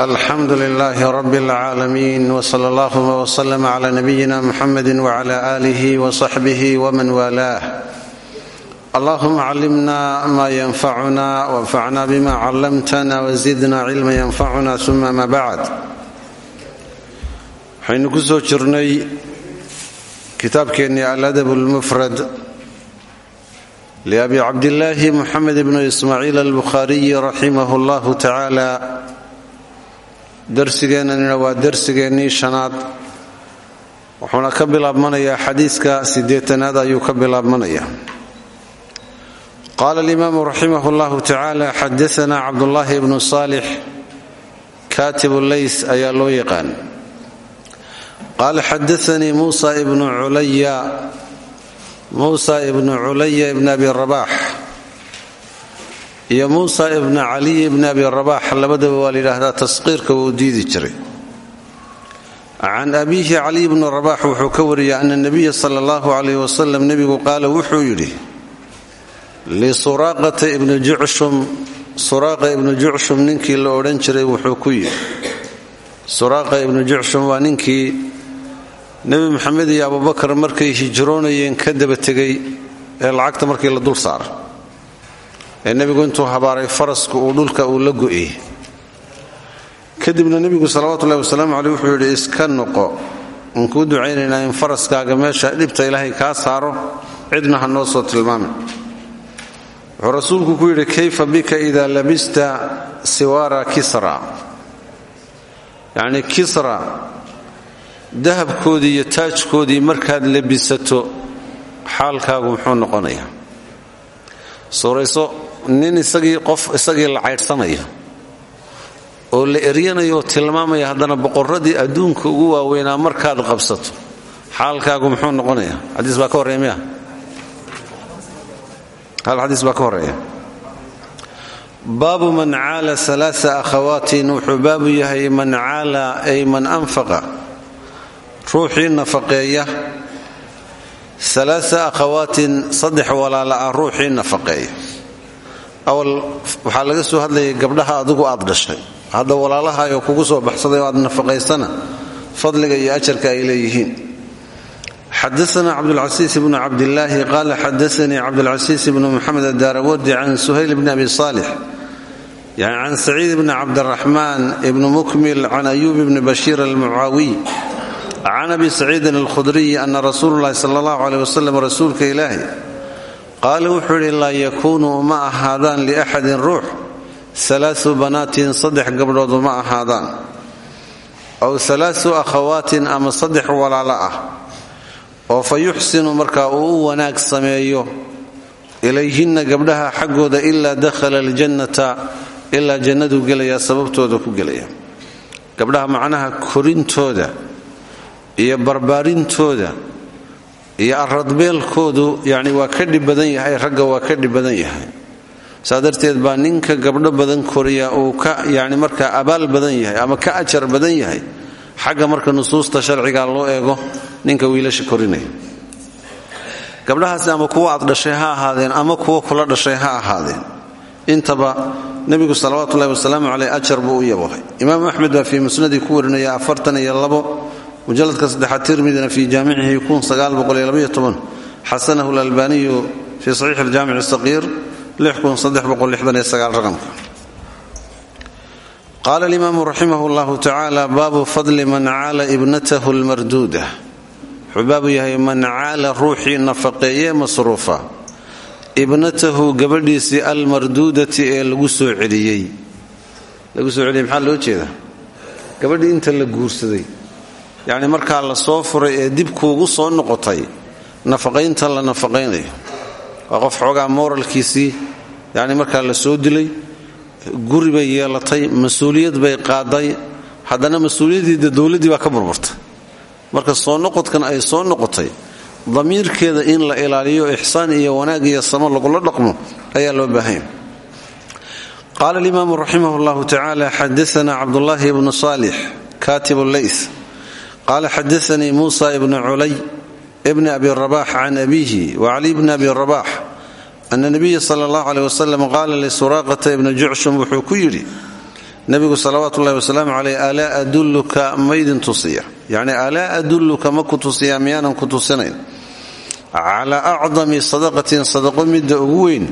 alxamdu lilaahi rab اlcaalamiin wsala allahuma wslm cla nabiyina muxamedi wcla alih wsaxbih wman waalaah allahuma callimna ma yanfacuna wanfacna bima callamtna wzidna cilma yanfacuna uma ma bacd waxaynu ku soo jirnay kitaabkeennii aladab lmufrad liabi cabdillaahi muxamed bnu ismaaciil albukhaariyi raximah llahu tacaala darsigeennanina waa darsigeennii shanaad. Wuxuuna ka bilaabmanayaa xadiiska sideetanaad ayuu ka bilaabmanaya qaala alimaamu raximah llahu tacaala xadaana cabdullaahi bnu saalix kaatibu leys ayaa loo yaqaan. Qaala xadaanii muusa ibnu culaya muusa ibnu culaya ibn abi rabax iyo muusa ibna caliy ibni abi rabax labadaba waa layidhaahdaa tasqiirka wuu diidi jiray. Can abiihi caliy bni rabax wuxuu ka wariyay ana nabiya sala allahu calayh wasalam nebigu qaala wuxuu yidhi lisuraaqata ibni jucshum suraaqa ibnu jucshum ninkii la odhan jiray wuxuu ku yidhi suraaqa ibnu jucshum waa ninkii nebi maxamed iyo abubakar markay hijroonayeen ka daba tegay ee lacagta markii la dul saara ee nebigu intuu habaaray farasku uu dhulka uu la go'ey. Kadibna nebigu salawatullahi wasalaamu caleyh wuxuu yidhi iska noqo. Aan kuu ducaynaynaa in faraskaaga meesha dhibta ilaahay kaa saaro. Cidna ha noo soo tilmaamin wuxuu rasuulku ku yidhi kayfa bika idaa labista siwaara kisra? Yacnii kisra dahabkoodii iyo taajkoodii markaad labisato xaalkaagu muxuu noqonayaa. Suurayso nin isagii qof isagii la caydhsanaya oo la eryanayo oo tilmaamaya haddana boqorradii adduunka ugu waaweynaa markaad qabsato. Xaalkaagu muxuu noqonayaa? Xadiis baa ka horreeya miya hal xadiis baa ka horreeya? Baabu man caala alaaa akhawaatin wuxuu baabu yahay man caala ay man anfaqa. Ruuxii nafaqeeya. Alaaa akhawaatin saddex walaala ah ruuxii nafaqeeya awal waxaa laga soo hadlayay gabdhaha adigu aad dhashay. Hadda walaalahaayoo kugu soo baxsaday oo aad nafaqaysana fadliga iyo ajarka ay leeyihiin. Xadaana cabdulcasiis bnu cabdilaahi qaala xadaanii cabdulcasiis bnu muxamed adaarawadi can suhayl bni abi saalix yani can saciid bni cabdiraxmaan ibni mukmil can ayuub bni bashiir almucaawiy can abi saciidin alkhudriyi ana rasuulu llahi sala allahu aleyh wasalam rasuulka ilaahi qaala wuxuu yidhi laa yakuunu uma ahaadaan liaxadin ruux. Alaau banaatin saddex gabdhood uma ahaadaan. Aw alaau akhawaatin ama saddex walaalo ah. Oo fa yuxsinu markaa uu wanaag sameeyo. Ilayhinna gabdhaha xaggooda ilaa dakhala aljannata ilaa jannaduu gelayaa sababtooda ku gelaya. Gabdhaha macnaha korintooda iyo barbaarintooda iyo aradbeelkoodu yani waa ka dhib badan yahay ragga waa ka dhib yahay. Saa darteed baa ninka gabdho badan koriya uu ka yani markaa abaal badan yahay ama ka ajar badan yahay xagga marka nusuusta sharciga loo eego ninka wiilasha korinaya. Gabdhahaasi ama kuwa aad dhashay ha ahaadeen ama kuwa kula dhashay ha ahaadeen. Intaba nebigu salawatullahi wasalaamu caleyh ajar buu u yabohay imaamu axmed baa fii musnadii ku warinaya afartan iyo labo mujaladka saddexaad tirmidina fii jaamicihi xasanahu lalbaniyu fii saxiixi aljaamic saqiir raqamka. Qaala alimaamu raximah llahu tacaala baabu fadli man caala ibnatahu lmarduuda wuxuu baabu yahay man caala ruuxii nafaqeeye masruufa. Ibnatahu gabadhiisii almarduudati ee lagu soo celiyey. Lagu soo celiyey maxaa loo jeeda gabadhii inta la guursaday yacni markaa la soo furay ee dib kuugu soo noqotay nafaqaynta la nafaqaynayo. Waa qof xoogaa mooralkiisii yacni markaa la soo dilay guri bay yeelatay mas'uuliyad bay qaaday. Haddana mas'uuliyaddiida dowladdii baa ka burburtay. Marka soo noqodkan ay soo noqotay damiirkeeda in la ilaaliyo ixsaan iyo wanaag iyo samo lagula dhaqmo ayaa loo baahanya qaala alimaamu raximah llahu tacaala xadaana cabdullaahi ibnu saalix kaatibu leys qaala xadaanii muusa ibnu culay bni abi rabax can abiihi wacali bni abi rabax ana nabiya sala allahu aleh wasalam qaala lisuraaqata ibni jucshum wuxuu ku yidhi nebigu salawaatu ullahi wasalaamu caleyh alaa adulluka maydin tusiya yacni alaa adulluka ma ku tusiyaa miyaanan ku tusinayn calaa acdami sadaqatin sadaqo midda ugu weyn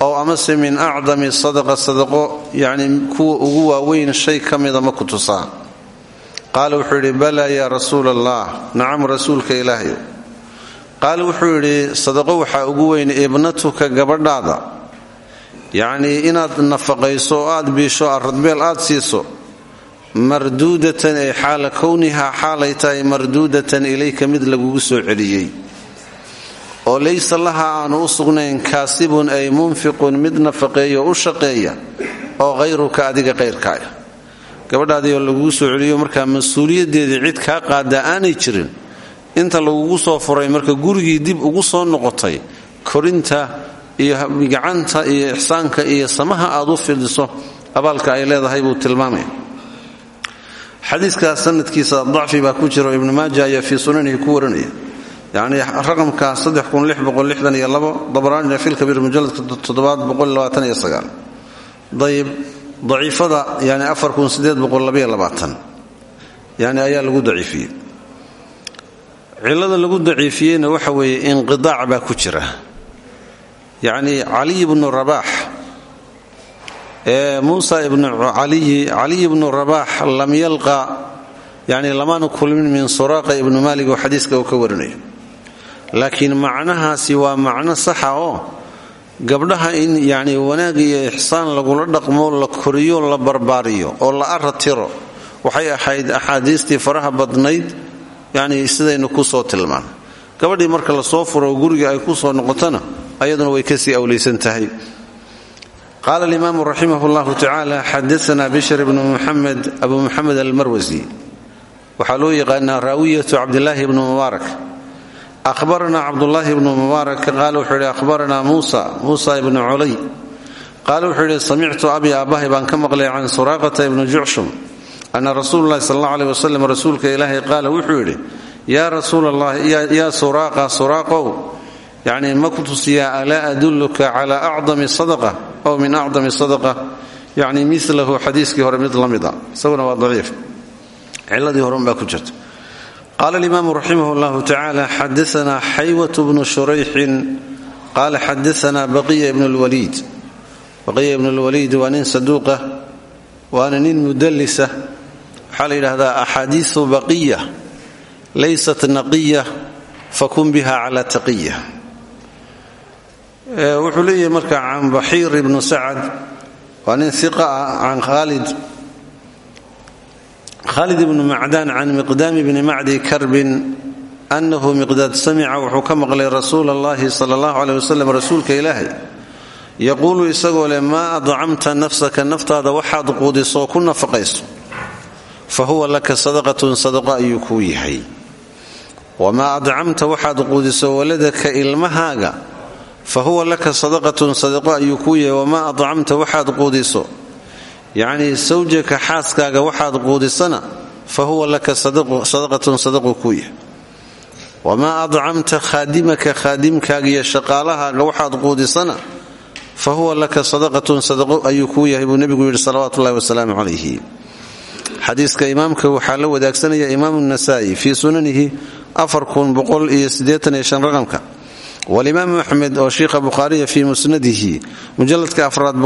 oo amase min acdami sadaqa sadaqo yacni kuwa ugu waaweyn shay ka mida ma ku qaala wuxuu yidhi balaa yaa rasuula allah nacam rasuulka ilaahay. Qaala wuxuu yidhi sadaqo waxaa ugu weyn ibnatuka gabadhaada. Yacnii inaad nafaqayso oo aad biisho aradbeel aad siiso marduudatan ay xaala kownihaa xaalay tahay marduudatan ilayka mid lagugu soo celiyey. Oo laysa laha aanu u sugnayn kaasibun ay munfiqun mid nafaqeeyo u shaqeeya oo hayruka adiga qayrkaaya gabadhaadii oo lagugu soo celiyo markaa mas'uuliyaddeedii cid kaa qaadaa aanay jirin inta lagugu soo furay marka gurigii dib ugu soo noqotay korinta iyo gacanta iyo ixsaanka iyo samaha aad u fidiso abaalka ay leedahay buu tilmaamaya. Xadiiskaas sanadkiisa dacfi baa ku jiro ibnu maaja ayaa fii sunanihi ku waranaya yacni raqamka dabraanina filkabiir mujaladka dayib daciifada yani yani ayaa lagu daciifiyey. Cilada lagu daciifiyeyna waxa weeye inqidaac baa ku jira. Yacni caliy bnu rabaax ee muusa ibnu caliy ibnu rabaax lam yalqa yani lamaanu kulmin min suraaqa ibnu maalik oo xadiiska uu ka warinayo laakiin macnahaasi waa macno saxa oo gabdhaha in yacni wanaag iyo ixsaan lagula dhaqmo la koriyo la barbaariyo oo la aratiro waxay ahayd axaadiistii faraha badnayd yacni sidaynu ku soo tilmaan. Gabadhii marka la soo furo guriga ay ku soo noqotona ayaduna way ka sii awlaysan tahay. Qaala alimaamu raximah llahu tacaala xadaana bishr bnu muxamed abu muxamed almarwasi waxaa loo yaqaanaa raawiyatu cabdilaahi bnu mubaarak ahbaranaa cabdulaahi bnu mubaarak qaala wuxuu yidhi ahbaranaa muusa muusa ibnu culay qaala wuxuu yidhi samictu abi aabbahay baan ka maqlay can suraaqata ibnu jucshum ana rasuulu llahi sal alla aleh wasalam rasuulka ilaahay qaala wuxuu yidhi yaa rasuul allah yaa suraaqa suraaqow yacni ma ku tusiyaa alaa adulluka cala acdami sadaqa ow min acdami sadaqa yacni milahu xadiiskii hore mid la mid a isaguna waa daciif qaala alimaamu raximah llahu tacaala xadaana xaywat bnu shurayxin qaala xadaana baqiya ibnu lwaliid baqiya ibnu lwaliid waa nin saduuqa waana nin mudallisa waxaa la yidhahdaa axaadiisu baqiya laysat naqiya fakun biha cala taqiya wuxuu leeyahay marka can baxiir ibnu sacad waa nin iqa ah can khaalid khaalid ibnu macdaan can miqdaami bni macdi karbin annahu miqdaad samica wuxuu ka maqlay rasuula allahi sala allahu aleh wasalam rasuulka ilaahay. Yaquulu isagoo leh maa adcamta nafsaka naftaada waxaad quudisoo ku nafaqayso. Fa huwa laka sadaqatun sadaqo ayuu kuu yahay. Wamaa adcamta waxaad quudiso waladaka ilmahaaga. Fa huwa laka sadaqatun sadaqo ayuu kuu yahay. Wamaa adcamta waxaad quudiso yacnii sawjaka xaaskaaga waxaad quudisana fa huwa laka sadaqatun sadaqu kuu yahay. Wamaa adcamta khaadimaka khaadimkaaga iyo shaqaalahaaga waxaad quudisana fa huwa laka sadaqatun sadaqo ayuu kuu yahay buu nebigu yidhi salawaatu ullahi wasalaamu calayhi. Xadiiska imaamka waxaa la wadaagsanaya imaamu nasaa'i fii sunanihi raqamka walimaamu axmed oo shiikha bukhaariya fii musnadihi mujaladka afraad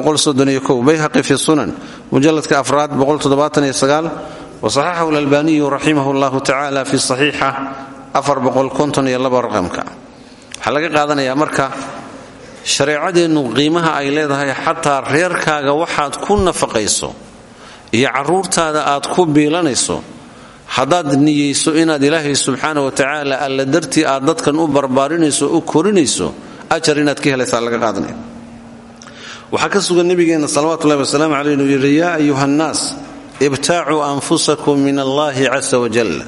bayhaqi fi sunan mujaladka afraad wasaxaxahu lalbaniyu raximah llahu tacaala fi saxiixa raqamka waxaa laga qaadanayaa marka shareecadeennu qiimaha ay leedahay xataa reerkaaga waxaad ku nafaqayso iyo caruurtaada aad ku biilanayso haddaad niyeyso inaad ilaahay subxaana wa tacaala alla dartii aad dadkan u barbaarinayso u korinayso ajar inaad ka helaysaa laga qaadanaya waxaa ka sugan nabigeenna salawatullahi wasalaamu caleyh inuu yidhi yaa ayuha nnaas ibtaacuu anfusakum min allaahi casa wajal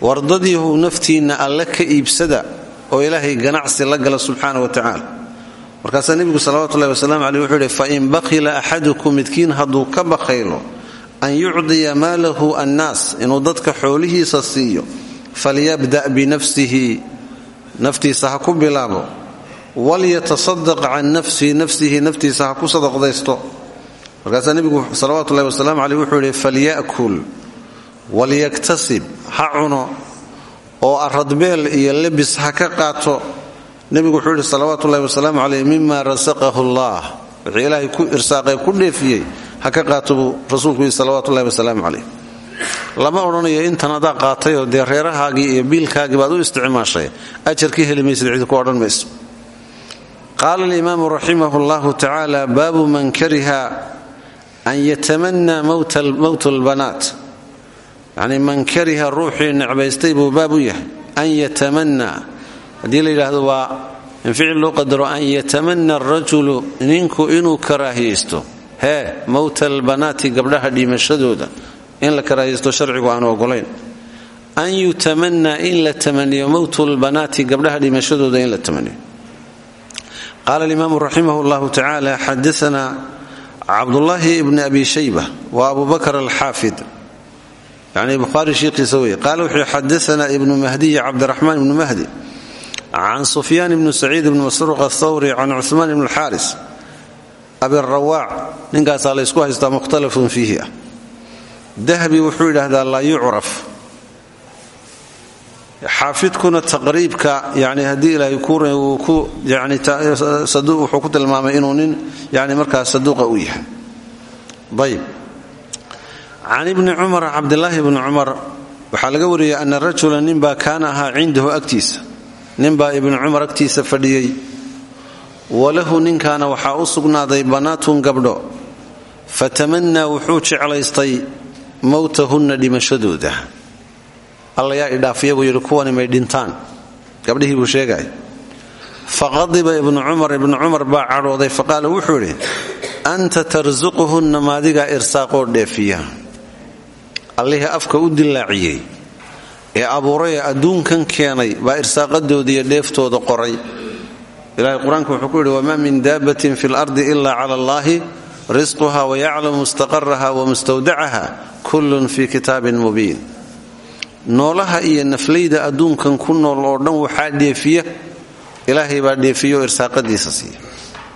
wardadiihu naftiinna alle ka iibsada oo ilaahay ganacsi la gala subxaana wa tacaala. Markaasaa nebigu salawatullahi wasalaamu caleyh wuxuu yidhi fain bakhila axadukum midkiin hadduu ka bakhaylo an yucdiya maalahu annaas inuu dadka xoolihiisa siiyo falyabda binafsihi naftiisa ha ku bilaabo walyatasadaq can nafsihi nafsihi naftiisa ha sadaqdaysto. Markaasaa nebigu salawaatu ullahi wasalaamu caleyh wuxuu falya'kul walyaktasib ha cuno oo aradbeel iyo lebis ha ka qaato. Nebigu wuxuu yidhi salawaatu ullahi wasalaamu caleyh mima rasaqahu allah wixii ilaahay ku irsaaqee ku dheefiyey ha ka qaato buu rasuulku yidhi salawaatu ullahi wasalaamu caleyh lama odhanayo intan adaa qaatayoo dee reerahaagii iyo biilkaagii baad u isticmaashay ajarkii heli maysid ku odhan mayso. Qaala alimaamu raximah llahu tacaala baabu man kariha an yatamanaa mowt lbanaat yacnii man kariha ruuxii necbaystay buu baab an yatamanaa haddii la waa in ficil loo qadaro an yatamana arajulu ninku inuu karaahiyaysto hee mowta albanaati gabdhaha dhimashadooda in la karaahiyaysto sharcigu aanu ogolayn an yutamanaa in la tamaniyo mowtu lbanaati gabdhaha dhimashadooda in la tamaniyo. Qaala alimaamu raximah llahu tacaala xadaana cabdullaahi ibni abi shayba wa abu bakr alxaafid. Yani bukhaari shiikiisa weye qaala wuxuu xadaana ibnu mahdiy cabdiraxmaan ibnu mahdi. Can sufyaan ibni saciid ibni masruuq athawri can cuhmaan ibni alxaaris abirawaac ninkaasaa laysku haystaa mukhtalafun fiihi ah. Dahbi wuxuu yidhaahdaa laa yucraf. Xaafidkuna taqriibka yani haddii ilaahay wuxuu ku tilmaamay inuu nin yani markaa saduuqa u yahay. Ayb can ibni cumar cabdilaahi bni cumar waxaa laga wariyey ana rajula ninbaa kaana ahaa cindahu agtiisa. Ninbaa ibni cumar agtiisa fadhiyey walahu ninkaana waxaa u sugnaaday banaatun gabdho. Fatamannaa wuxuu jeclaystay mowtahunna dhimashadooda. Alla yaa idhaafiya buu yidhi kuwani may dhintaan. Gabdhihii buu sheegay. Faqadiba ibnu cumar ibnu cumar baa cadhooday faqaala wuxuu idhi anta tarsuquhunna maadigaa irsaaqoo dheefiya. Allihii afka u dillaaciyey ee abuuray ee adduunkan keenay baa irsaaqadooda iyo dheeftooda qoray ilahay qur'aanka wuxuu ku yidhi wamaa min daabatin fi lardi ila cala allaahi risquha wayaclamu mustaqaraha wa mustawdacaha kullun fii kitaabin mubiin. Noolaha iyo naflayda adduunkan ku nool oo dhan waxaa dheefiya. Ilaahay baa dheefiya irsaaqadiisa siiya.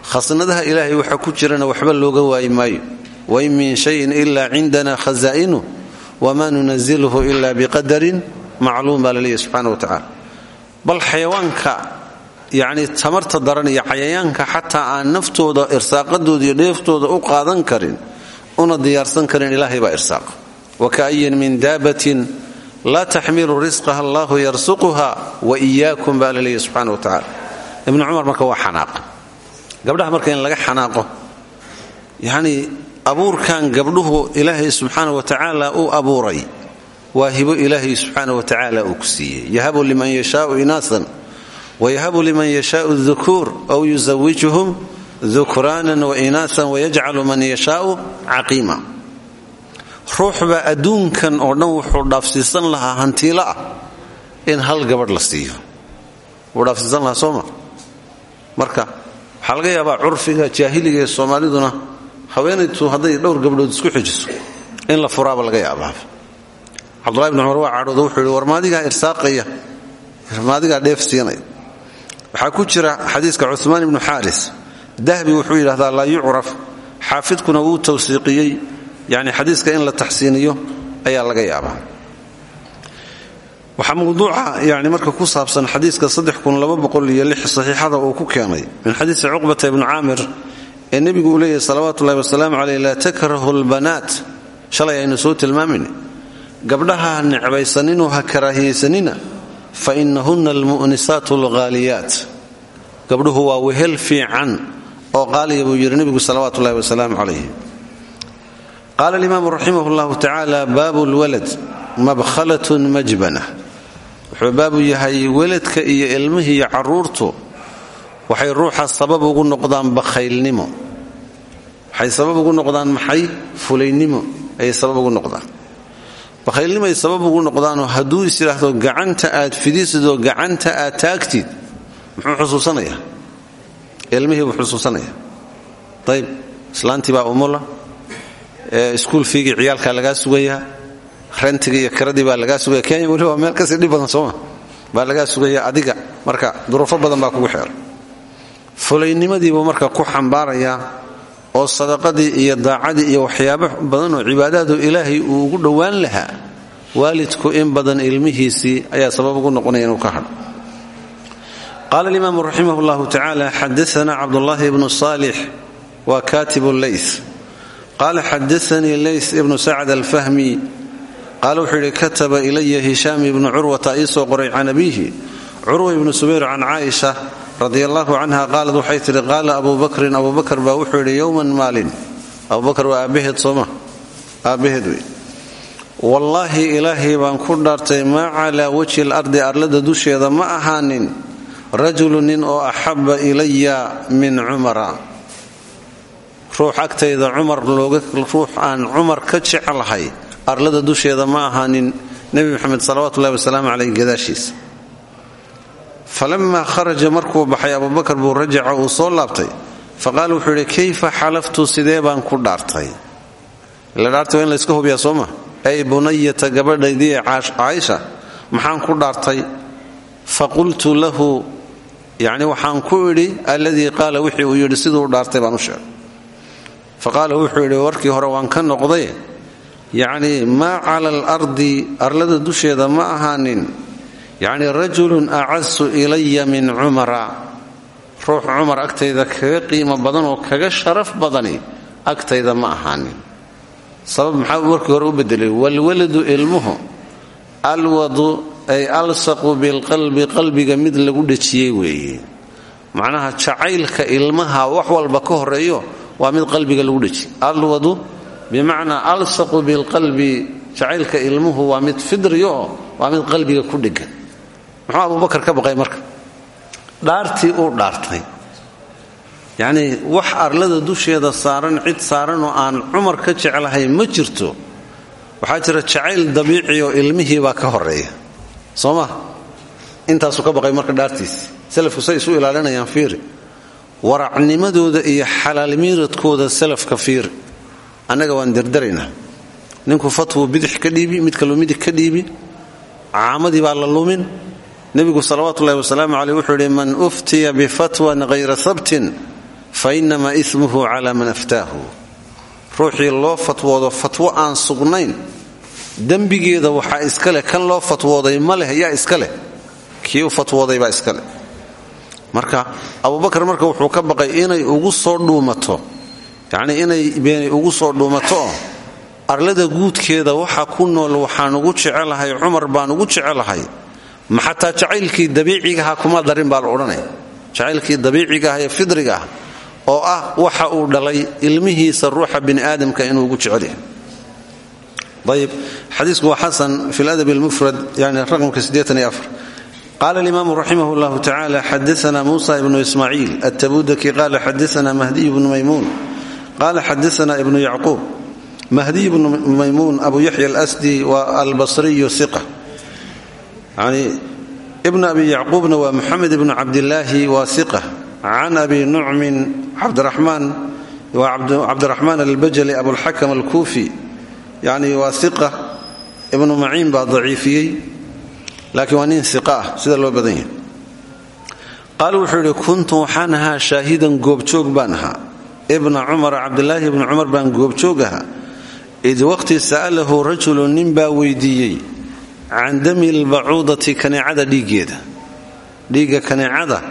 Khasnadaha ilaahay waxa ku jirana waxba looga waayi maayo. Min shayin ila cindana khazaa'inu wamaa nunazilhu ila biqadarin macluum baa laleeyahy subxana wa tacaala. Bal xayawaanka yacni tamarta daran iyo cayayaanka xataa aan naftooda irsaaqadooda iyo dheeftooda u qaadan karin una diyaarsan karin ilaahay baa irsaaqa waka'ayin min daabatin laa taxmilu risqaha allahu yarsuquha wa iyaakum baa la subxana wa tacala ibnu cumar marka waa xanaaqa gabdhaha marka in laga xanaaqo yacnii abuurkan gabdhuhu ilaahay subxaana wa tacaala u abuuray waa hibo ilaahay subxaana wa tacaala uu yahabu liman yashaau inaasan wayahabu liman yashaau dukuur aw yusawijuhum dukraanan wa inaasan wayajcalu man yashaau caqiima ruuxbaa adduunkan oo dhan wuxuu dhaafsiisan lahaa hantiilo ah in hal gabadh la siiyo wuu dhaafsiisan lahaa sooma marka waxaa laga yaabaa curfiga jaahiliga ee soomaaliduna haweenaytu hadday dhowr gabdhood isku xijiso in la furaaba laga yaabaa cabdulahi bni cumar waa cadhooda wuxuu waxaa ku jira xadiiska cumaan ibnu xaaris. Dahbi wuxuu yidhahdaa laa yucraf. Xaafidkuna wuu tawsiiqiyey. Yani xadiiska in la taxsiiniyo ayaa laga yaabaa. Waxaa mawduuca yani marka ku saabsan xadiiska saxiixada uu ku keenay min xadiisi cuqbata ibni caamir ee nebigu uu leeyahy salawaatu ullahi wasalaamu caleyh laa takrahu lbanaat. Shalay aynu soo tilmaamayna gabdhaha ha necbaysaninoo ha karaahiyaysanina fa inahunna almu'nisaatu alghaaliyaat gabdhuhu waa wehel fiican oo qaaliya buu yidhi nebigu salawaatu ullahi wasalaamu calayh qaala alimaamu raximah llahu tacaala baabu lwalad mabkhalatun majbana. Wuxuu baabu yahay weladka iyo ilmihii iyo caruurtu waxay ruuxa sabab ugu noqdaan bakhaylnimo. Waxay sabab ugu noqdaan maxay fulaynimo ayay sabab ugu noqdaan bakhaylnimoay sabab ugu noqdaanoo hadduu is gacanta aad fidisidoo gacanta aad taagtid muxuu xusuusanaya ilmihii buu xusuusanaya ayb islaantii baa umula iskuul fiigii ciyaalkaa lagaa sugayaa rentiga iyo kiradii baa lagaa sugaya kenya weli waa meel ka sii dhib badan sooma. Baa lagaa sugaya adiga marka duruufo badan baa kugu xeeran fulaynimadiibuu marka ku xambaarayaa oo sadaqadii iyo daacadii iyo waxyaabo badan oo cibaadaadu ilaahay uu ugu dhowaan lahaa waalidku in badan ilmihiisii ayaa sabab ugu noqonaya inuu ka hadho qaala alimaamu raximah llahu tacaala xadaana cabdullaahi ibnu saalix waa katibu leyth qaala xadaanii leys ibnu sacd alfahmi. Qaala wuxuu yidhi kataba ilaya hishaam ibnu curwata iisoo qoray can abiihi curwa ibnu subayr can caaisha radi allahu canha qaalad waxay tidhi qaala abu bakrin abu bakr baa wuxuu yidhi yowman maalin. Abubakr waa aabbaheed sooma aabbaheed wey. Wallaahi ilaahay baan ku dhaartay maa calaa wajhi lardi arlada dusheeda ma ahaanin rajulu nin oo axabba ilaya min cumara. Ruux agtayda cumar ruux aan cumar ka jeclahay arlada dusheeda ma ahaanin nebi maxamed salawatullahi wasalaamu caleyh gadaashiisa falamaa kharaja markuu baxay abubakar buu rajaca uu soo laabtay faqaala wuxuu yidhi kayfa xalaftu sidee baan ku dhaartay ila dhaartay waa in layska hubiyaa soo ma ay bunayata gabadhaydii caaisha maxaan ku dhaartay faqultu lahu yacni waxaan ku idhi alladii qaala wixii uu yidhi siduu dhaartay baan u sheegay faqaala wuxuu yidhi warkii hore waan ka noqday yacnii maa cala alardi arlada dusheeda ma ahaanin yacni rajulun acasu ilaya min cumara ruux cumar agtayda kaga qiimo badan oo kaga sharaf badani agtayda ma ahaanin. Sabab maxaa warkii hore u bedelay walwaladu ilmuhu alwadu ay alsaqu bilqalbi qalbiga mid lagu dhejiyey weeye. Macnaha jacaylka ilmaha wax walba ka horeeyo waa mid qalbiga lagu dhejiy alwadu bimacnaa alsaqu bilqalbi jacaylka ilmuhu waa mid fidriyo waa mid qalbiga ku dhegan muxuu abubakar ka baqay marka? Dhaartii uu dhaartay. Yacnii wax arlada dusheeda saaran cid saaran oo aan cumar ka jeclahay ma jirto. Waxaa jira jacayl dabiici oo ilmihii baa ka horreeya soo ma? Intaasuu ka baqay marka dhaartiisi salafku say isu ilaalinayaan fiiri. Waracnimadooda iyo xalaalmiiradkooda salafka fiiri. Annaga waan dardaraynaa ninku fatwu bidix ka dhiibi mid kaluu midig ka dhiibi. Caamadii baa la lumin nebigu salawaatuulahi wasalaamu caleyh wuxuu yidhi man uftiya bifatwan hayra sabtin fa inamaa ismuhu cala man aftaahu. Ruuxii loo fatwoodo fatwo aan sugnayn dembigeeda waxaa iska leh kan loo fatwooday ma leh yaa iska leh. Kii fatwooday baa iska leh. Marka abubakar marka wuxuu ka baqay inay ugu soo dhuumato yacnii inay beenay ugu soo dhuumato arlada guudkeeda waxa ku nool waxaan ugu jecelahay cumar baan ugu jecelahay xataa jacaylkii dabiicigaha kuma darin baa la odhanaya. Jacaylkii dabiicigaah fidriga ah oo ah waxa uu dhalay ilmihiisa ruuxa bini aadamka inuu ugu jecel yahay. Ayib xadiisku waa xasan fi ladab lmufrad yani raqamka qala alimaamu raximah llahu tacala xadaana musa ibnu ismaaciil atabudaki qala xadaana mahdiy bnu maymuun. Qala xadaana ibnu yacquub. Mahdiy bnu maymuun abu yaxya alasdi wa albasriyu iqa ibnu abi yacquubna waa muxamed ibnu cabdilaahi waa iqa can abi nucmin waa cabdiraxmaan albajali abulxakam alkuufi yani waa iqa ibnu maciin baa daciifiyey laakiin waa nin iqa ah sida loo badan yahay. Qaal wuxuu yidhi kuntu waxaan ahaa shaahidan goobjoog baan ahaa. Ibna cumara cabdilaahi ibni cumar baan goobjoog ahaa. Id waqti sa'alahu weydiiyey can dami lbacuudati kaneecada dhiiggeeda. Dhiigga kaneecada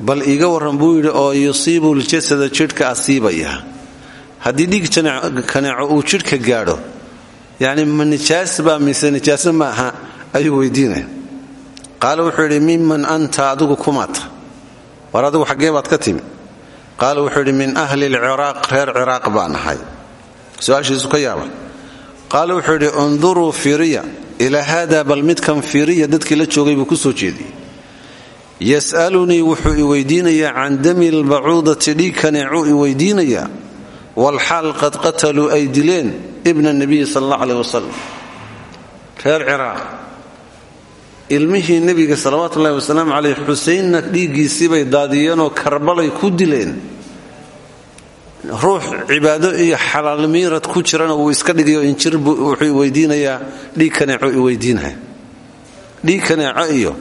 bal iiga warran buu yidhi oo yusiibu ljasada jidhka asiibaya. Haddii dhiig kaneeco uu jidhka gaadho yacni ma nijaas baa mise nijaaso ma aha ayuu wuxuu yidhi miman anta adigu kumaata war adigu xaggee baad ka timi. Qaala wuxuu min ahli lciraaq reer ciraaq baan ahay. Su'aashiisu ka yaaba qaala wuxuu yidhi unduruu fiiriya ilaa haada bal midkan fiiriya dadkii la joogay buu ku soo jeediyey. Yas'alunii wuxuu i weydiinayaa can dami lbacuudati dhiig kaneecuu i weydiinayaa? Walxaal qad qataluu ay dileen ibna nabiyi sal allah aleh wasalam reer ciraaq. Ilmihii nebiga salawaatu ullahi wasalaamu caleyh xuseynna dhiiggiisiibay daadiyeenoo karbalay ku dileen ruux cibaado iyo xalaal miirad ku jirana wuu iska dhigayo injir wuxuu weydiinayaa dhiig kaneeco i weydiinaya dhiig kaneeco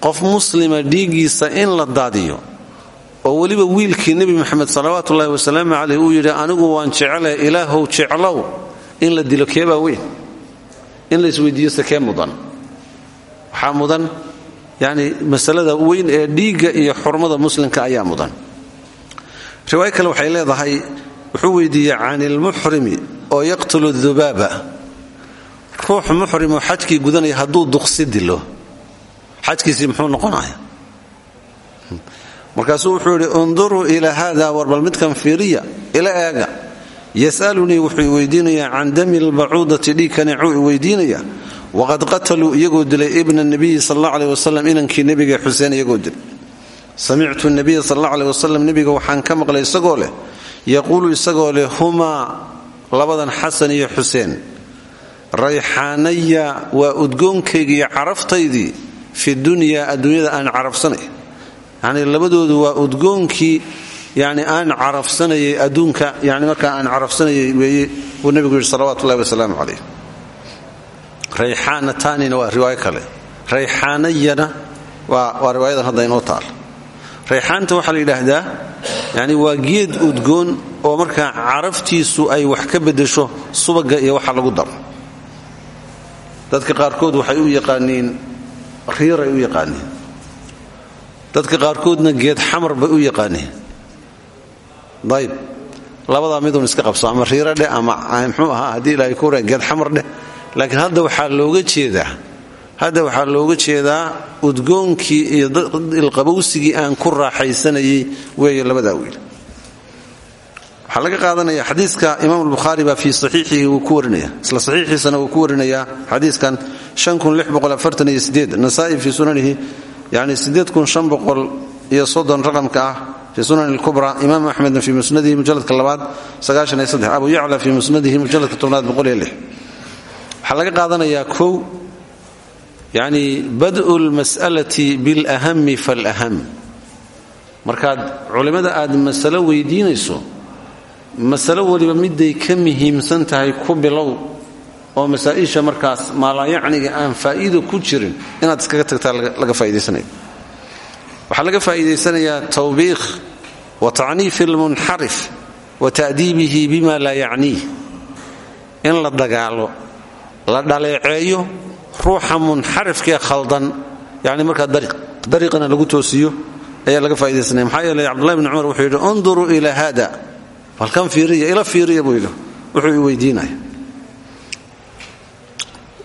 qof muslima dhiiggiisa in la daadiyo oo weliba wiilkii nebi maxamed salawaatuullahi wasalaamu caleyh uu yidhi anigu waan jecele ilaahow jeclow in la dilo keebaa weyn? In la isweydiiyo sekee mudan? Waxaa mudan yani masalada weyn ee dhiigga iyo xurmada muslimka ayaa mudan riwaayo kale waxay leedahay wuxuu weydiiyey can ilmuxrimi oo yaqtulu dubaaba ruux muxrimoo xajkii gudanaya hadduu duqsi dilo. Xajkiisii noqonaya. Markaasuu wuxuu yidhi unduruu ilaa haada warbal midkan fiiriya ila eega yasalunii wuxuu weydiinayaa can dami lbacuudati dhiigkanecuu i weydiinaya waqad qataluu iyagoo dilay ibna nabiyi sal alla aleh wasalam inankii xuseen iyagoo dilay samictu nabiya sal alla aleh wasalam nebiga waxaan ka maqlay isagoo leh yaquulu isagoo leh humaa labadan xasan iyo xuseen rayxaanaya waa udgoonkaygiiyo caraftaydi fi dunyaa adduunyada aan carafsanay. Yacnii labadoodu waa udgoonkii yani aan carafsanayay adduunka yani markaa aan carafsanayay weeye buu nebigu yidhi salawatullahi wasalaamu calayh. Rayxaanatanina waa riwaayo taal rayxaanta waxaa la yidhaahdaa yani waa geed udgoon oo markaa caraftiisu ay wax ka beddesho subaga iyo waxa lagu daro. Dadka qaarkood waxay u yaqaaniin riiray u yaqaaniin. Dadka qaarkoodna geed xamar bay u yaqaaniin. Ayb labadaa midun iska qabso ama riiro dheh ama mxuu ahaa haddii ilaahay ku ra geed xamar dheh. Laakiin hadda waxaa looga jeedaa hadda waxaa looga jeedaa udgoonkii iyo ilqabowsigii aan ku raaxaysanayay weeye labadaa wiil. Waxaa laga qaadanaya xadiiska imaam albukhaari baa fii saxiixihi wuu ku warinaya isla saxiixiisana wuu ku warinayaa xadiiskan nasaa'i fii sunanihi yani iyo soddon raqamka ah fii sunan lkubra imaam axmedna fii musnadihi mujaladka labaad abu yacla fii musnadihi mujaladka tobnaad waxaa laga qaadanayaa kow yani bad'u lmas'alati bilahami falaham markaad culimmada aad masalo weydiinayso masalo weliba miday ka muhiimsan tahay ku bilow oo masaa'isha markaas maalayacniga aan faa'iido ku jirin inaad iskaga tagtaa laga faa'idaysanaya waxaa laga faa'iidaysanayaa tawbiikh wa tacniif almunxarif wa ta'diibihi bima laa yacniih in la dagaalo la dhaleeceeyo ruuxa munxarifkee khaldan yani markaa dariiqana lagu toosiyo ayaa laga faa'idaysanaya maxaa yeelay cabdullahi bni cumar wuxuu yidhi unduruu ilaa haada. Balkan fiiriya ila fiiriya buu yidhi. Wuxuu i weydiinaya.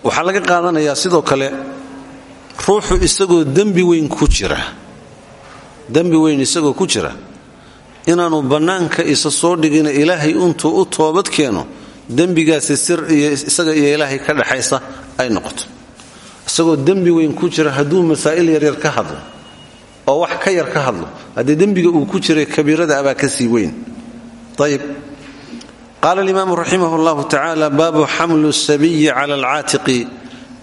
Waxaa laga qaadanayaa sidoo kale ruuxu isagoo dembi weyn ku jira dembi weyn isagoo ku jira inaanu bannaanka isa soo dhigina ilaahay untuu u toobad keeno dembigaasi sir iyo isaga iyo ilaahay ka dhaxaysa ay noqoto isagoo dembi weyn ku jira hadduu masaa'il yaryar ka hadlo oo wax ka yar ka hadlo haddii dembiga uu ku jiray kabiirada abaa ka sii weyn. Ayb qaala alimaamu raximah llahu tacaala baabu xamlu sabiyi cala alcaatiqi.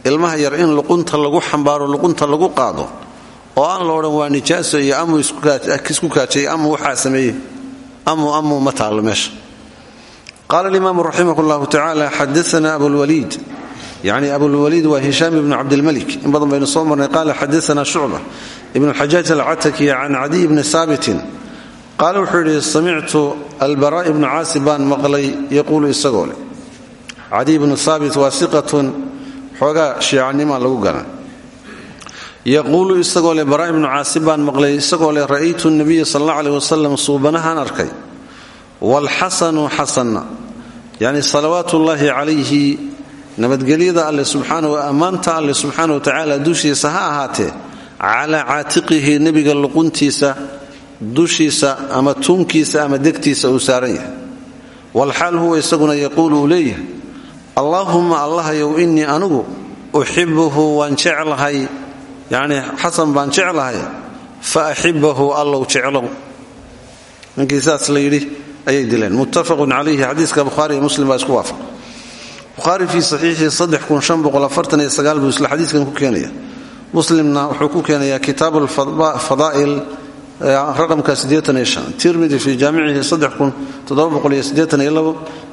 Ilmaha yar in luqunta lagu xambaaro luqunta lagu qaado oo aan la waa nijaaso iyo amuu isku kaajay amuu waxaa sameeye amuu amuu ma taallo meesha. Qaala alimaamu raximah llahu tacaala xadaana abulwaliid yani abulwaliid waa hishaam ibnu cabdilmalik in badan baynu soo marnay qaala xadaana shucba ibnu xajaaj alcataki can cadiy bni saabitin qaale wuxuu yidhi samictu albara ibnu caasib baan maqlay yaquulu isagoo leh cadiy bnu saabit waa siqatun xoogaa shiicanimaa lagu garan yaquulu isagoo leh bara ibnu caasib baan maqlay isagoo leh ra'aytu nabiya sal alla aleh wasalam suubanahaan arkay nabadgelyada alle subxaanahu ammaanta alle subxaana wa tacaala dushiisa ha ahaatee calaa caatiqihi nebiga luquntiisa dushiisa ama tuunkiisa ama degtiisa uu saaran yahay. Walxaal huwa isaguna yaquulu uu leeyahay allaahumma allahayow innii anigu uxibuhu waan jeclahay. Yacnii xasan baan jeclahay fa axibbahu allow jeclow. Ninkii saas la yidhi ayay muttafaqun calayhi xadiiska bukhaari iyo muslim baa isku bukhaari fii saxiixii xadiiskan ku keenaya. Muslimna wuxuu ku keenayaa kitaab alfadaa'il raqamka tirmidi fii jaamicihi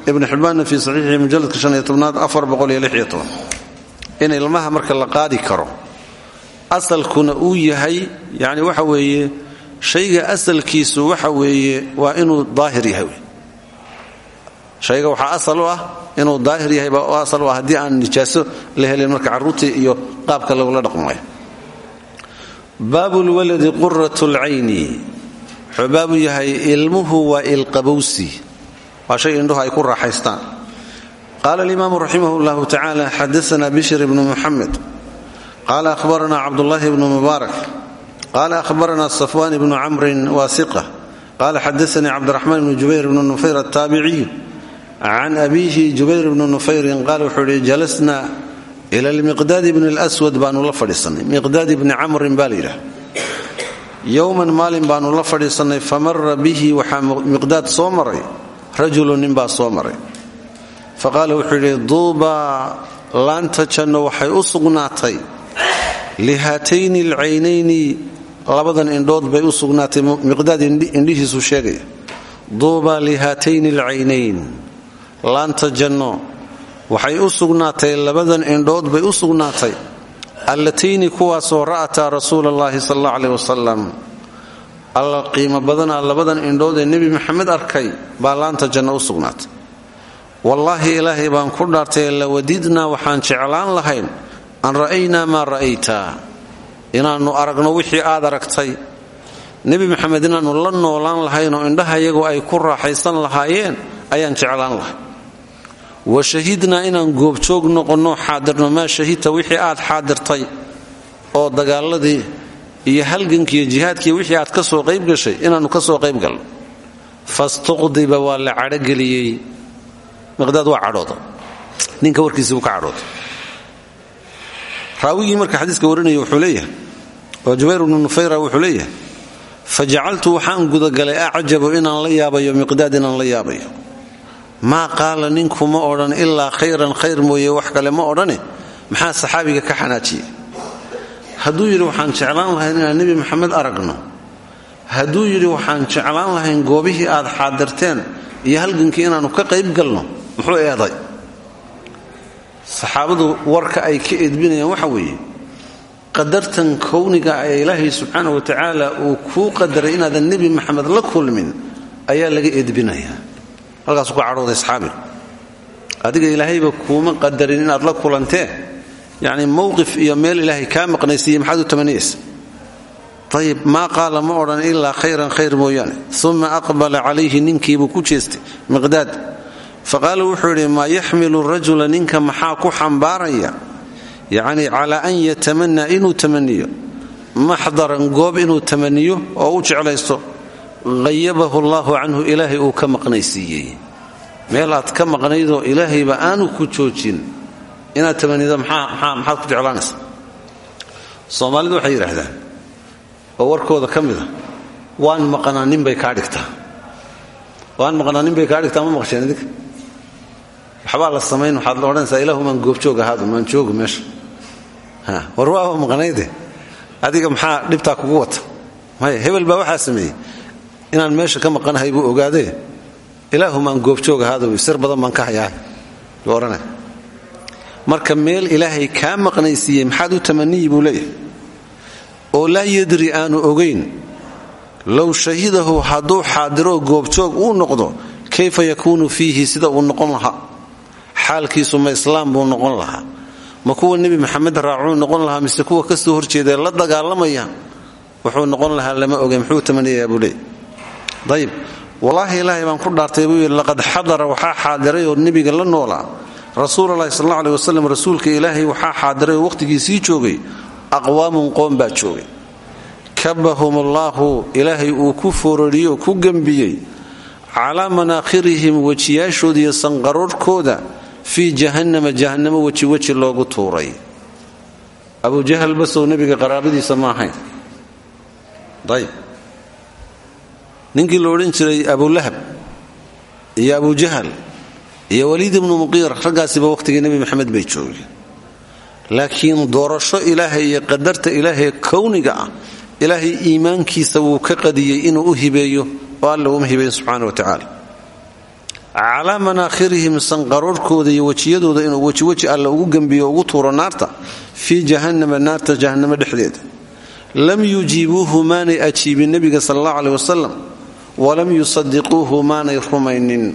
ibn xibbaanna fii saxiixihi mujaladka aad in ilmaha marka la qaadi karo asalkuna uu yahay yani waxa weeye shayga asalkiisu waxa weeye waa inuu daahir yahay shayga waxaa asal u ah inuu daahir yahay baa asal ah haddii aan nijaaso la helin marka carruurtii iyo qaabka lagula dhaqmayo baabu lwaladi qurat lcayni wuxuu baabu yahay ilmuhu waa ilqabowsi. Waa shay indhuhu ay ku raaxaystaan. Qaala alimaamu raximah llahu xadaana bishr bnu muxamed qaala ahbarana cabdullahi bnu mubaarak. Qaala ahbarana safwan bnu camrin wasiqa qaala xadaanii cabdiraxmaan bnu jubayr bnu nufayr ataabiciy can abiihi jubayr bnu nufayrin qaal wuxuu ihi jalasna ila lmiqdaadi bni lswad baanu la fadhiisannay miqdaad bni camrin baa la yidhaha yowman maalin baanu la fadhiisannay famara bihi waxaa miqdaad soo maray rajulu ninbaa soo maray faqaala wuxuu yidhi duubaa laanta janno waxay u sugnaatay lihaatayni alcaynayni labadan indhood bay u laanta janno. Waxay u sugnaatay labadan indhood bay u sugnaatay. Allatayni kuwaasoo ra'ataa rasuula allahi sal alla aleh wasalam alla qiimo badanaa labadan indhood ee nebi maxamed arkay baa laanta janno u sugnaatay. Wallaahi ilaahay baan ku dhaartay lawadidnaa waxaan jeclaan lahayn an ra'aynaa maa ra'ayta inaannu aragno wixii aad aragtay. Nebi maxamed inaannu la noolaan lahaynoo indhaha iyagu ay ku raaxaysan lahaayeen ayaan jeclaan lahay. Wa shahidnaa inaan goobjoog noqonno xaadirno maa shahidta wixii aad xaadirtay oo dagaaladii iyo halgankiiyo jihaadkii wixii aad ka soo qayb gashay inaannu ka soo qayb galno. Fastuqdiba waa la cadhogeliyey miqdaad waa cadhooda ninka warkiisibuu ka cadhooda raawigii marka xadiiska warinaya wuxuu leeyahay oo jubayr bnu nufayra wuxuu leeyahay fajacaltu waxaan gudagalay acjabu inaan la yaabayo miqdaad inaan la yaabayo maa qaala ninku ma odhan ilaa khayran khayr mooye wax kale ma odhane maxaa saxaabiga ka xanaajiyey? Hadduu yidhi waxaan jeclaan lahayn inaan nebi maxamed aragno hadduu yidhi waxaan jeclaan lahayn goobihii aad xaadirteen iyo halgankii inaannu ka qayb galno muxuu eeday? Saxaabadu warka ay ka edbinayaan waxa weeye qadartan kowniga ee ilaahay subxaana wa tacaala uu kuu qadaray inaadan nebi maxamed la kulmin ayaa laga edbinayaa halkaasuu ka cadhooday saxaabiga adiga ilaahayba kuuma qadarin inaad la kulantee yacni mowqif iyo meel ilaahay kaa maqnaysiiye maxaad u tamaniyaysa ayib maa qaala ma odhan ilaa khayran khayr mooyaane. Uma aqbala calayhi ninkiibuu ku jeestay miqdaad. Faqaala wuxuu yidhi maa yaxmilu rajula ninka maxaa ku xambaaraya? Yacni calaa an yatamanaa inuu tamaniyo maxdaran goob inuu tamaniyo oo u jeclaysto hayabahu allaahu canhu ilaahay uu ka maqnaysiiyey meel aad ka maqnaydoo ilaahayba aanu ku joojin inaad tamanido maxaad ku jeclaanaysa soomaalidu waxay yidhaahdaan oo warkooda ka mida waan maqnaa ninbay kaa dhigtaa waan maqnaa ninbay kaa dhigtaa ma maqasheen idinka waxbaa la samayn waxaad la odhanaysaa ilaahu maan goobjoog ahaado maan joogo meesha war waaba maqnayde adiga maxaa dhibtaa kugu wata maya hebel baa waxaa sameeyey inaan meesha ka maqanahay buu ogaadee? Ilaahu maan goobjoog ahaado sir badan baan ka hayaa buu marka meel ilaahay kaa maqnaysiiyey maxaad u tamaniyi buu oo laa yadri aanu ogayn low shahidahu hadduu xaadiroo goobjoog uu noqdo kayfa yakuunu fiihi sida uu noqon lahaa? Xaalkiisu ma islaam buu noqon lahaa. Ma kuwa nebi maxamed raacuu noqon lahaa mise kuwa ka soo horjeedae la dagaalamaya? Wuxuu noqon lahaa lama oge muxuu tamaniyayaa buu ayib wallaahi ilaahay baan ku dhaartay buu laqad xadara waxaa xaadiray oo nebiga la noolaa. Rasuulalahi sal alla aleh rasuulka ilaahay waxaa xaadiray oo joogay. Aqwaamun qoom baa joogay. Kabahum allaahu ilaahay uu ku foorariyey oo ku gembiyey calaa manaakhirihim wejiyaashooda iyo sanqaroorhkooda fii jahannama jahannamo weji loogu tuuray. Abujahal basow nebiga qaraabadiisa ma ahayn ninkii la odhan jiray abulahab iyo abujahal iyo waliid ibnu muqiir raggaasiba wakhtigii nebi maxamed bay joogeen. Laakiin doorasho ilaahay iyo qadarta ilaahay kowniga ah ilaahay iimaankiisa wuu ka qadiyey inuu u hibeeyo oo uma hibeeyo subxaana wa tacaala. Calaa manaakhirihim sanqaroorhkooda iyo wejiyadooda inuu wejiweji alla ugu gembiyo ugu tuuro naarta fii jahannama naarta jahannamo dhexdeeda. Lam yujiibuuhu maanay ajiibin nebiga sal allahu aleh wasalam walam yusadiquuhu maanay rumaynin.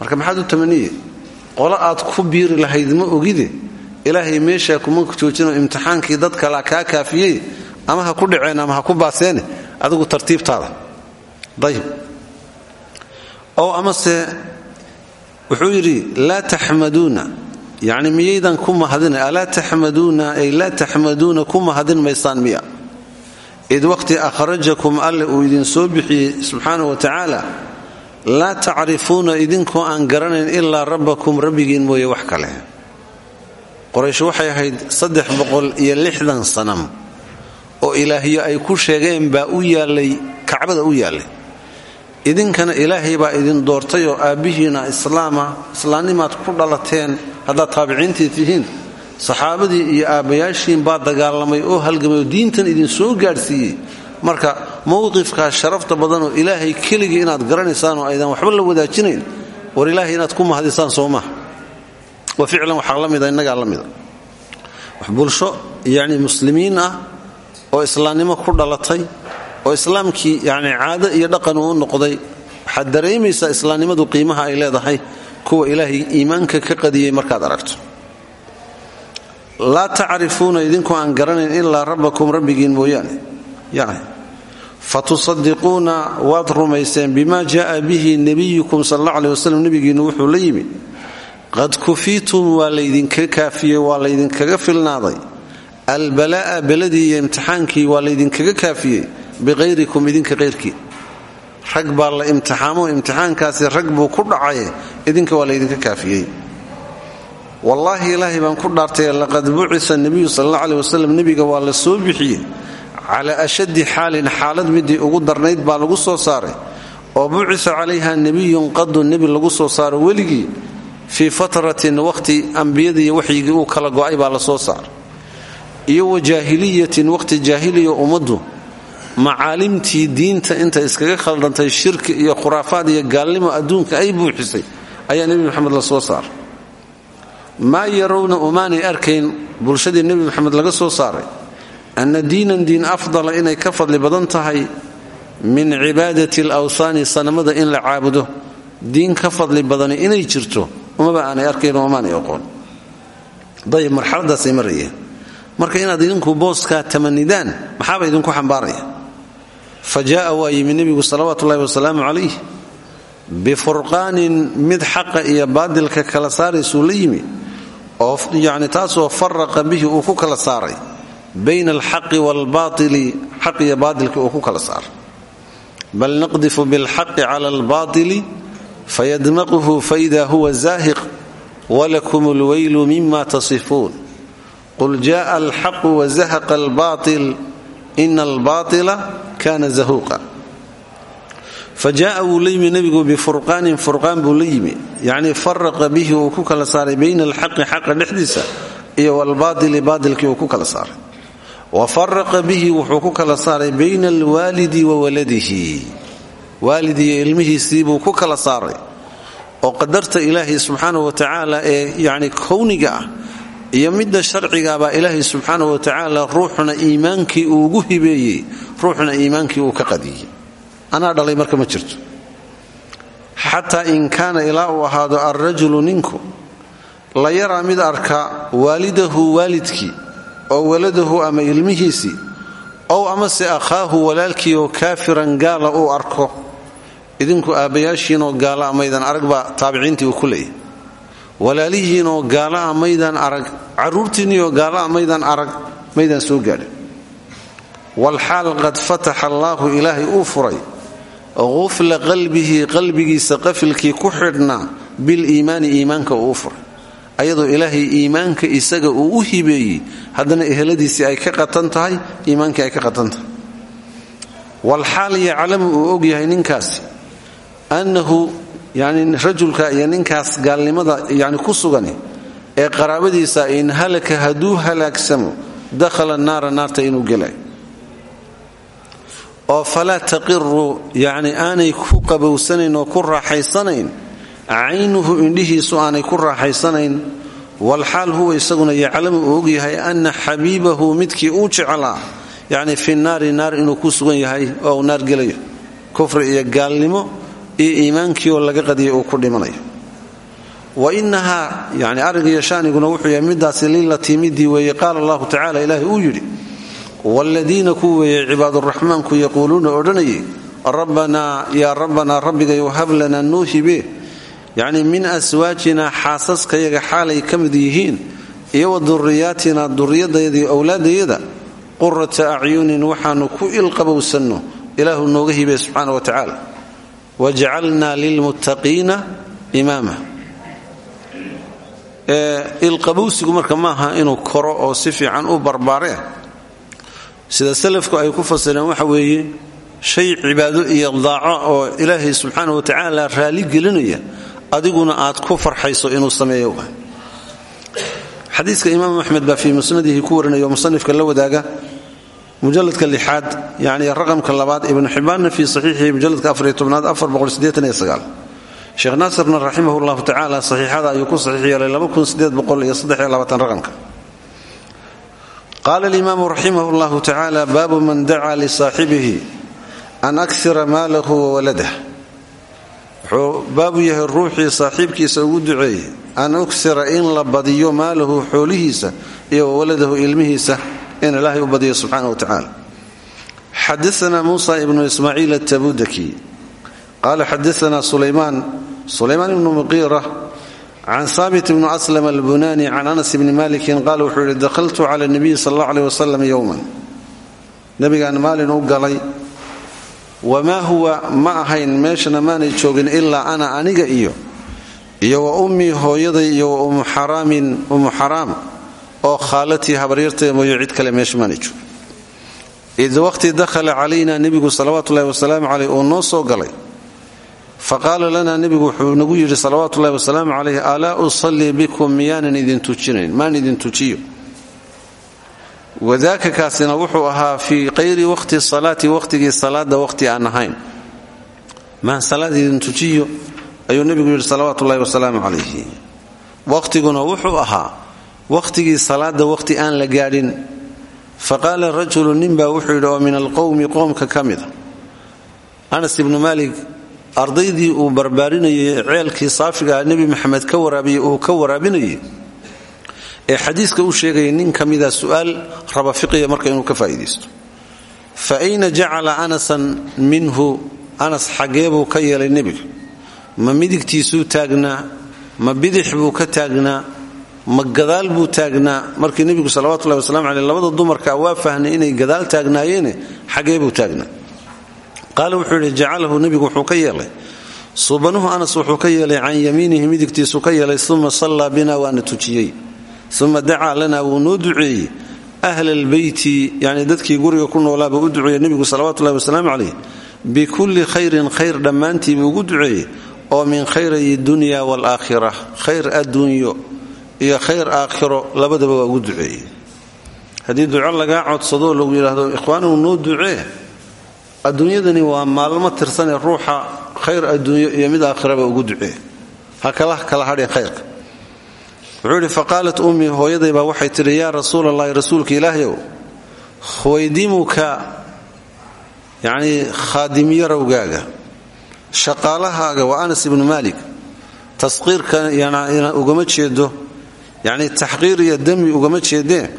Marka maxaad u tamaniye? Qolo aad ku biiri lahayd ma ogide? Ilaahay meeshaa kuma joojino imtixaankii dad kala kaa kaafiyey? Ama ha ku dhaceen ama ha ku baaseene adigu tartiibtaada. Ayib oo amase wuxuu yidhi laa taxmaduuna. Yani miyaydan ku mahadin alaa taxmaduuna? Ay laa taxmaduuna ku mahadin maysaan miya id waqti akhrajakum alle uu idin soo bixiyey subxaana wa tacaala laa tacrifuuna idinkoo aan garanayn ilaa rabbakum rabbigiin mooye wax kale qoraysh waxay ahayd saddex boqol iyo lixdan sanam oo ilaahyo ay ku sheegeen baa u yaallay kacbada u yaallay idinkana ilaahay baa idin doortay oo aabbihiina islaama islaannimaad ku dhalateen haddaad taabiciintii tihiin saxaabadii iyo aabbayaashiin baa dagaalamay oo halgamay oo diintan idin soo gaadhsiiyey. Marka mowqifkaas sharafta badanoo ilaahay keligii inaad garanaysaan oo aydan waxba la wadaajinayn war ilaahay inaad ku mahadisaan soo wa ficlan waxaa la mida innagaa la wax bulsho yacni muslimiin ah oo islaamnimo ku dhalatay oo islaamkii yani caado iyo dhaqan uu noqday waxaad dareemaysaa qiimaha ay leedahay kuwa ilaahay iimaanka ka qadiyey markaad aragto laa tacrifuuna idinkoo aan garanayn ilaa rabbakum rabbigiin mooyaane. Fatusadiquuna waad rumayseen bima jaaa bihi nebiyukum sal alla aleh waslm wuxuu la yimi qad kufiitum waa laydinka kaafiyey waa laydinkaga filnaaday. Albalaa'a beladii iyo imtixaankii waa laydinkaga kaafiyey biqayrikum idinka qayrkii. Rag baa la imtixaamo imtixaankaasi rag buu ku dhacaye idinka waa laydinka kaafiyey wallaahi ilaahay baan ku dhaartay laqad bucisa nebiyu sal alla aleh wasalam waa la soo bixiyey. Calaa ashaddi xaalin xaalad midii ugu darnayd baa lagu soo saaray. Oo bucisa calayha nebiyun qadu nebi lagu soo saaro weligii fii fatratin waqhti ambiyadii waxyigii uu kala go'ay baa la soo saaray iyo wa jaahiliyatin waqhti jaahiliya ummaddu diinta inta iskaga khaldhantay shirki iyo khuraafaad iyo gaalnimo adduunka ay buuxisay ayaa nebi moxamed la soo saaray maa yarowna umaanay arkayn bulshadii nebi moxamed laga soo saaray anna diinan diin afdala inay ka fadli badan tahay min cibaadati alawsaani sanamada in la caabudo. Diin ka fadli badani inay jirto umaba aanay arkayn oo umaanay aqoon. Dayib marxaladaasay marayeen. Marka inaad idinku booskaa tamanidaan maxaaba idinku xambaaraya? Fa jaaa waa yimi nebigu salawaatu ullahi wasalaamu calayh bifurqaanin mid xaqa iyo baadilka kala saaraysuu la yimi yani taasoo faraqa bihi uu ku kala saaray. Bayna alxaqi waalbaili xaq iyo baadilka uu ku kala saaray. Bal naqdifu bilxaqi cala albaili fayadmaquhu faida huwa zaahiq walakum lweylu mima tasifuun. Qul jaءa alxaqu wazahaqa albail ina albaila kana zahuuqa fa jaaa wuu la yimi nebigu bifurqaanin furqaan buu la yimi bihi uu ku kala saaray bayna alxaqi xaqa dhexdiisa iyo walbaatili baatilkii uu ku kala saaray wa faraqa bihi wuxuu ku kala saaray bayna alwaalidi wa waladihi waalid iyo ilmihiisii ku kala saaray oo qadarta ilaahay subxaanah wa tacaala ee yacni kowniga iyo midda sharcigaabaa ilaahay subxaana wa tacaala ruuxuna iimaankii uu ugu hibeeyey ruuxuna iimaankii uu ka qadiyey anaa dhalay marka ma jirto. Xataa in kaana ilaa uu ahaado alrajulu ninku la yaraa mid arka waalidahu waalidkii oo waladahu ama ilmihiisii ow amase akhaahu walaalkii oo kaafiran gaala uu arko. Idinku aabbayaashiinoo gaala amaydan arag taabiciintii ku leeyahy walaalihiinoo gaala'a maydaan arag carruurtiinnioo gaala'a maydaan arag maydaan soo gaadhin. Walxaal qad fataxa allaahu ilaahay uu furay qufla qalbihi qalbigiisa qafilkii ku xidhnaa biliimaani iimaanka uu u furay. ayadoo ilaahay iimaanka isaga uu u hibeeyey haddana eheladiisii ay ka qatan tahay iimaankii ay ka qatan tahay. walxaal yaclamu uu ogyahay ninkaasi annahu yani rajulka iyo ninkaas gaalnimada yani ku sugani ee qaraabadiisa in halaka hadduu halaagsamo dakhala naara naarta inuu gelay oo falaa taqiru yani aanay ku qabowsanayn oo ku raaxaysanayn caynuhu indhihiisu aanay ku raaxaysanayn walxaal huwa isaguna yaclamu uu ogyahay anna xabiibahu midkii uu jeclaa yacni fi naari naar inuu ku sugan yahay oo uu naar gelayo kufri iyo gaalnimo iyo iimaankii oo laga qadiyay uu ku dhimanayo. Wa inahaa yani arringiiyo shaaniguna wuxuu yahay midaasi lilatii midii weeye qaala allahu tacala ilaahi uu yidhi waaladiina ku weeye cibaaduraxmaanku yaquuluuna odhanayay rabbanaa yaa rabbanaa rabbigayow hab lanaa noo hibe yacni min aswaajinaa xaasaskayaga xaalay ka mid yihiin iyo wa duriyaatina duriyadayada iyo owlaadayada qurata acyunin waxaanu ku ilqabowsanno ilaahu nooga hibe subxaana wa tacaala wajcalnaa lilmuttaqiina imaama ilqabowsigu marka maaha inuu koro oo si fiican u barbaaree sida salafku ay ku fasireen waxa weeye shay cibaado iyo daaco oo ilaahay subxaana wa tacaala raali gelinaya adiguna aad ku farxayso inuu sameeyo xadiiska imaam axmed baa fii musnadihi ku warinaya oo la wadaaga mujaladka lixaad yani raqamka labaad ibnu xibbaanna fii saxiixihi mujaladka afariyo tobnaad afarboqolsideetaniyoagaal sheekh naasirna raximah llahu tacaala saxiixada ku saxiix yeelay raqamka qaala alimaamu raximah llahu tacaala baabu man dacaa lisaaxibihi an akira maalahu wawaladah wuxuu baabu yahay ruuxii saaxiibkiisa ugu duceeyey an uksira in la badiyo maalahu xoolihiisa iyo wawaladahu ilmihiisa in ilaahay u badiyo subxaana wa tacaala xadaana muusa ibnu ismaaciil atabudaki qaala xadaana sulaymaan sulaymaan ibnu muqiira can saabit ibnu aslam albunani can anas bni malikin qaala wuxuu yihi dakhaltu cala nabiyi sal alla aleh wasalam yowman nabigaan maalin u galay wamaa huwa ma ahayn meeshana maanay joogin ilaa ana aniga iyo iyo wa ummii hooyaday iyo wa ummu xaraamin ummu xaraam oo khaalatii habaryartay mooyo cid kale meesha maanay joogin id waqti dakhala calayna nebigu salawaatu ullahi wasalaamu caleyh uu noo soo galay faqaala lana nebigu wuxuu nagu yidhi salawaatu ullahi wasalaamu calayh alaa usallii bikum miyaanan idin tujinayn maan idin tujiyo. Wadaaka kaasina wuxuu ahaa fii qayri waqti salaati waqhtigii salaada waqhti aan ahayn. Maan salaad idin tujiyo? Ayuu nebigu yidhi salawaatu ullahi wasalaamu calayhi. Waqhtiguna wuxuu ahaa waqhtigii salaada waqhti aan la gaadhin. Faqaala rajulu ninbaa? Wuxuu yidhi oo min alqowmi qoomka ka mida anas ibnu maalik ardaydii uu barbaarinayay ceelkii saafigaah nebi maxamed ka waraabiyey uu ka waraabinayay. Ee xadiiska u sheegaya nin ka mida su'aal raba fiqiya marka inuu ka faa'iidaysto. Fa ayna jacala anasan minhu anas xaggee buu ka yeelay nebiga. Ma midigtiisuu taagnaa ma bidix buu ka taagnaa ma gadaal buu taagnaa markii nebigu salawatullahi wasalamu caleyh labada dumarka waa fahnay inay gadaal taagnaayeene xaggee buu taagnaa qaala wuxuu yidhi jacalahu nebigu wuxuu ka yeelay. Suubanuhu anas wuxuu ka yeelay can yamiinihi midigtiisuu ka yeelay uma sallaa bina waana tujiyey. Uma dacaa lana wuu noo duceeyey. Ahla albeyti yani dadkii guriga ku noolaaba u duceeyey nebigu salawatullahi wasalaamu caleyh bikulli khayrin khayr dhammaantiibuu ugu duceeyey oo min khayray dunya waalaakhira khayr adduunyo iyo khayr aakhiro labadaba ugu duceeyey. Haddii duco lagaa codsadoo lagu yidhaahdo ikhwaanuu noo ducee adduunyadani waa maalmo tirsanee ruuxa khayr adduunyo iyo mid aakhiraba ugu ducee. Ha kala hadhin khayrka wuxuu yidhi faqaalat ummii hooyadaybaa waxay tidhi yaa rasuul allahi rasuulka ilaahyow khwaydimuka yacnii khaadimyarowgaaga shaqaalahaaga waa anas ibnu maalik tasqiirka ugama jeedo yacnii taxqiir iyo demi ugama jeedee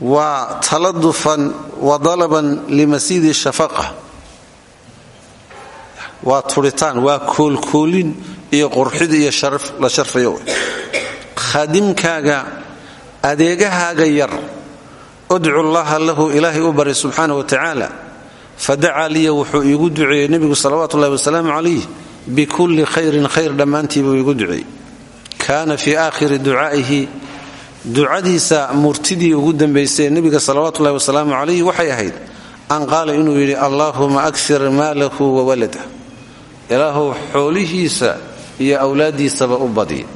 waa taladufan wa dalaban limasiidi shafaqa waa turitaan waa koolkoolin iyo qurxid iyo la sharfayo. Khaadimkaaga adeegahaaga yar udcu llaha lahu ilaahay u bari subxaana wa tacaala fadacaa liya wuxuu iigu duceeyey nebigu salawaatu ullahi wasalaamu calayh bikulli khayrin khayr dhammaantiibuu iigu duceeyey. Kaana fii aakhiri ducaa'ihi ducadiisa murtidii ugu dambaysay nebiga salawaatuullahi wasalaamu calayh waxay ahayd an qaala inuu yidhi allaahuma aksir maalahu wawaladah ilaahuw xoolihiisa iyo awlaaddiisaba u badiya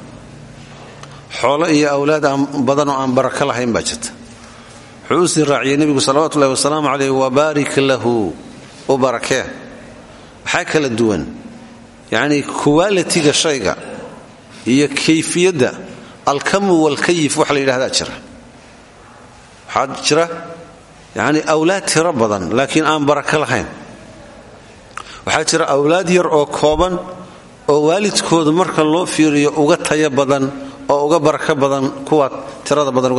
xoolo iyo awlaad badanoo aan barako lahayn baa jirta. Wuxuu u sii raaciyey nebigu salawatullahi wasalaamu caleyh lahu u barakee waxaa kala duwan? Yacnii kuwaalitiga shayga iyo kayfiyadda alkamu walkayif wax la yidhahdaa jira. Waxaa jira yacni awlaad tiro badan laakiin aan barako lahayn waxaa jira awlaad yar oo kooban oo waalidkooda marka loo fiiriyo uga tayo badan oo uga barako badan kuwa tirada badan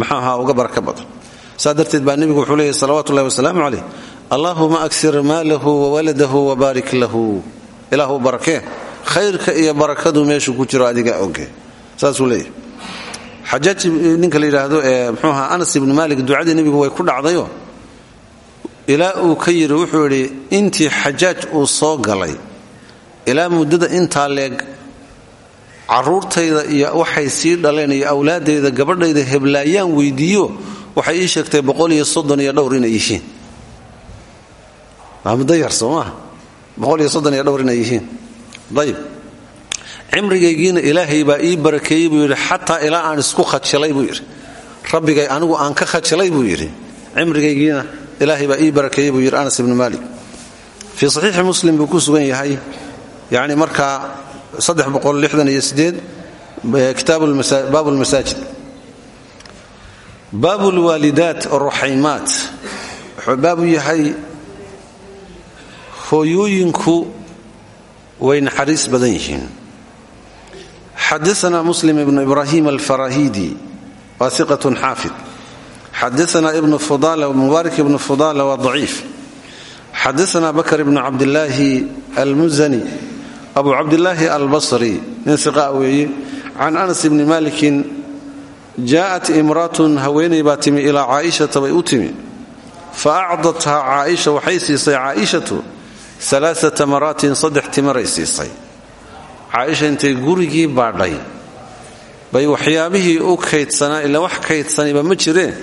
maxaaha uga barako badan. Saa baa nebigu wuxuu leeyahy salawatu ullahi wasalaamu calayh allaahuma aksir maalahu wawaladahu wabaarik lahu. Ilaahu barakee khayrka iyo barakadu meeshuu ku jiro adiga oge. Saasuu leeyahy xajaaj ninka la yidhaahdo ee mxuuaha anas ibnu maalik ducadii nebigu way ku dhacdayo ilaa uu ka yidhi wuxuu yidhi intii xajaaj uu soo galay ilaa muddada intaa leeg caruurtayda iyo waxay sii dhaleen iyo awlaadayda gabadhayda heblaayaan weydiiyo waxay ii sheegtay boqoliyo soddon iyo dhowr inay yihiin. Waa muddo yar soo maaha boqoliyo iyo dhowr inay yihiin. Dayib. Cimrigaygiina ilaahay baa ii barakeeyey buu yidhi xataa ilaa aan isku khajilay buu yidhi. Rabbigay anigu aan ka khajilay buu yidhi. Cimrigaygiina ilaahay baa ii barakeeyey buu yidhi anas ibnu maalik. Fii saxiixi muslim buu ku sugan yahay yacni markaa kitaabbaab lmasaajid baab lwaalidaat ruxaymaat wuxuu baabu yahay hooyooyinku way naxariis badan yihiin. Xadaana muslim ibnu ibrahim alfarahidi waa iqat xaafid xadaana ibnu mubaarak ibnu fudala waa daciif xadaana bakr ibnu cabdillaahi almuzani abu cabdilaahi albasri nin iqa weeye can anas ibni malikin jaa'at imraatun haweenay baa timi ilaa caaishata bay u timi fa acdathaa caaisha waxay siisay caaishatu alaaata maraatin saddex timaray siisay caaisha intay gurigii baadhay bay ma jireen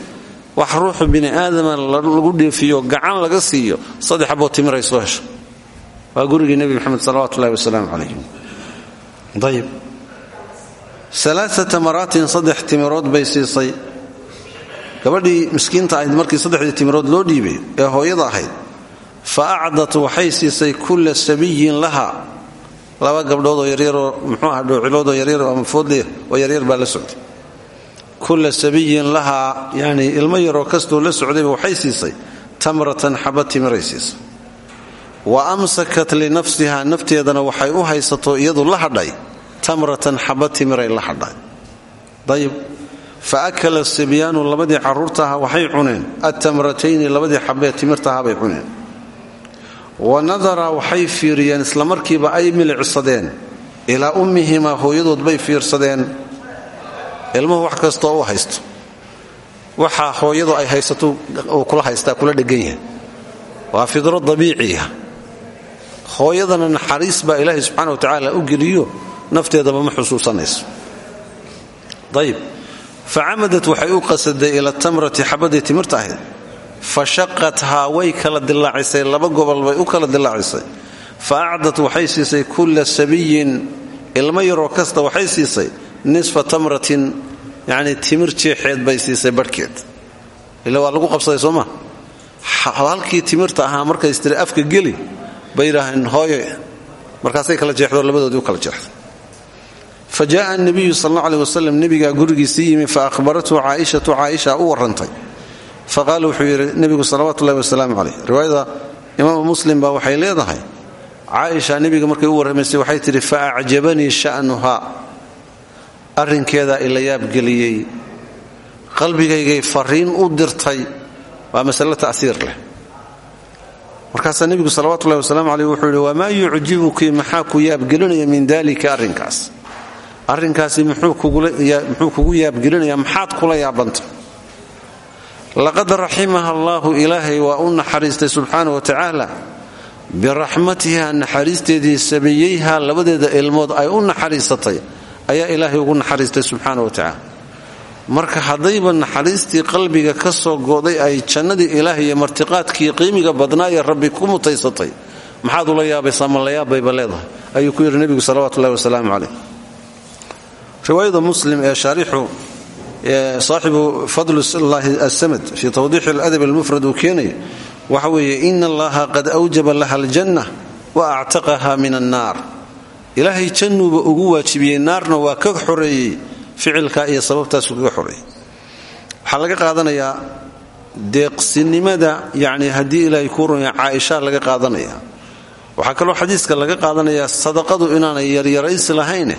wax ruuxu bini aadama lagu dheefiyo gacan laga siiyo saddex aboo timiray soo hesho. Waa gurigii nebi moxamed salawatu ullahi wasalaamu calayh ayib alaaata maraatin saddex timirood bay siisay. Gabadhii miskiinta ahayd markii saddexdii timirood loo dhiibay ee hooyada ahayd fa acdat waxay siisay kulla sabiyin laha. Laba gabdhoodoo yaryaroo muxuu aha dhowciloodoo yaryar ama foodle oo yaryar baa la socday kulla sabiyin lahaa yani ilmo yaroo kastoo la socdayba waxay siisay tamratan xaba timiray wa amsakat linafsiha nafteedana waxay u haysato iyadu la hadhay tamratan xaba timiray la hadhay. Ayib fa akala sibyaanu labadii carruurtaaha waxay cuneen attamratayni labadii xabee timirtaha bay cuneen. Wa nadara waxay fiiriyeen islamarkiiba ay milicsadeen ilaa ummihimaa hooyadood bay fiirsadeen ilmuhu wax kastoo u haysto. Waxaa hooyadu ay haysato kula haystaa kula dhegan yahay. Waa fidro dabiiciya hooyadana naxariis baa ilaahay subxana wa tacaala u geliyo nafteedaba ma xusuusanayso. Ayib fa camadat waxay u qasaday ila tamrati xabadii timirta ahayd. Way kala dilaacisay laba gobol bay u kala dilaacisay fa acdat waxay siisay kulla sabiyin ilmo yaroo kasta waxay siisay nisfa tamratin yacni timir jeexeed bay siisay barhkeed. Ila waa lagu qabsaday soo halkii timirta ahaa markay istiri afka geli bay yidhaaheen hooye markaasay kala jeexdoo labadoodii u kala jeexday fa jaaa nabiyu sal alla aleh wasalam yimi fa ahbarathu caaishatu caaisha u warrantay. Fa qaala wuxuu yidhi nebigu salawatu ullahi wasalaamu caleyh riwaayada imaamu muslim baa waxay leedahay caaisha nebiga markay u warramaysay waxay tidhi fa acjabanii sha'nuhaa arrinkeedaa ila yaabgeliyey qalbigaygay fariin u dirtay waa masale ta'siir leh. Markaasaa nebigu salawatullahi wasalaamu caleyh wuxuu yidhi wamaa yucjibuki maxaa ku yaabgelinaya min dalika arrinkaas? Arrinkaasi muxuu kugu yaabgelinaya maxaad kula yaabanta laqad raximaha allaahu ilaahay waa u naxariistay subxaana wa tacaala biraxmatiha naxariisteedii sabiyeyha labadeeda ilmood ay u naxariisatay ayaa ilaahay ugu naxariistay subxaana wa tacaala. Marka haddayba naxariistii qalbiga ka soo go'day ay jannadii ilaahay iyo martiqaadkii qiimiga badnaaye rabbi ku mutaysatay maxaad ula yaabaysaa ma la yaabbayba ayuu ku yidhi nebigu salawatullahi wasalaamu caleyh riwaayada muslim ee shaarixu saaxibu fadlullaahi asamad fii tawdiixi aladab almufrad uu keenaya waxa weeye ina allaha qad awjaba laha aljanna wa actaqaha min annaar ilaahay jannuuba ugu waajibiyey naarna waa ka xoreeyey ficilka iyo sababtaasu kaga xoreeyey. Waxaa laga qaadanayaa deeqsinimada yacni haddii ilaahay kuu runya caaisha laga qaadanaya. Waxaa kaloo xadiiska laga qaadanayaa sadaqadu inaanay yaryaraysi lahayne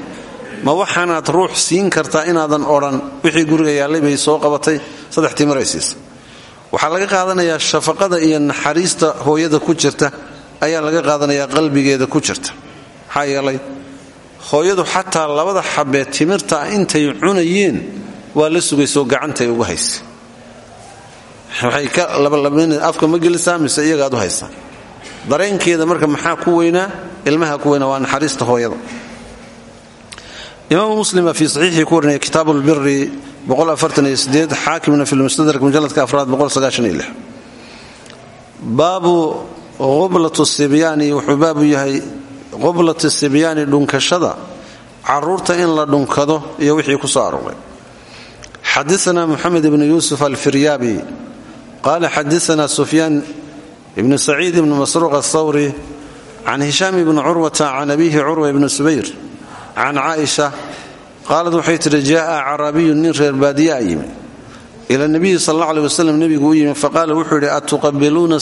ma waxaanaad ruux siin kartaa inaadan odhan wixii guriga yaallay bay soo qabatay? Saddex timiraysiisa waxaa laga qaadanayaa shafaqada iyo naxariista hooyada ku jirta ayaa laga qaadanayaa qalbigeeda ku jirta maxaa yeelay hooyadu xataa labada xabee timirta intay cunayeen waa la sugaysoo gacantay ugu haysa. Afka ma gelisaa mise iyagaad u haysaa dareenkeeda marka maxaa ku weynaa? Ilmaha ku weynaa waa naxariista hooyada. Imaam muslima fii saxiixii ku warinaya kitaab lbiri xaakimna fi lmustadrak mujaladka afraad baabu qublatu sibyaani wuxuu baabu yahay qublati sibyaani dhunkashada carruurta in la dhunkado iyo wixii ku soo arooray. Xadaana muxamed ibnu yuusuf alfiryaabi qaala xadaana sufyaan ibnu saciid ibnu masruuq athawri can hishaam ibni curwata can abiihi curwa ibni subayr can caaisha qaalad waxay tidhi jaaa carabiyun nin reer baadiyaa yimi. Ila nabiyi sal alla aleh wasalam nebigu u yimi faqaala wuxuu yidhi atuqabiluuna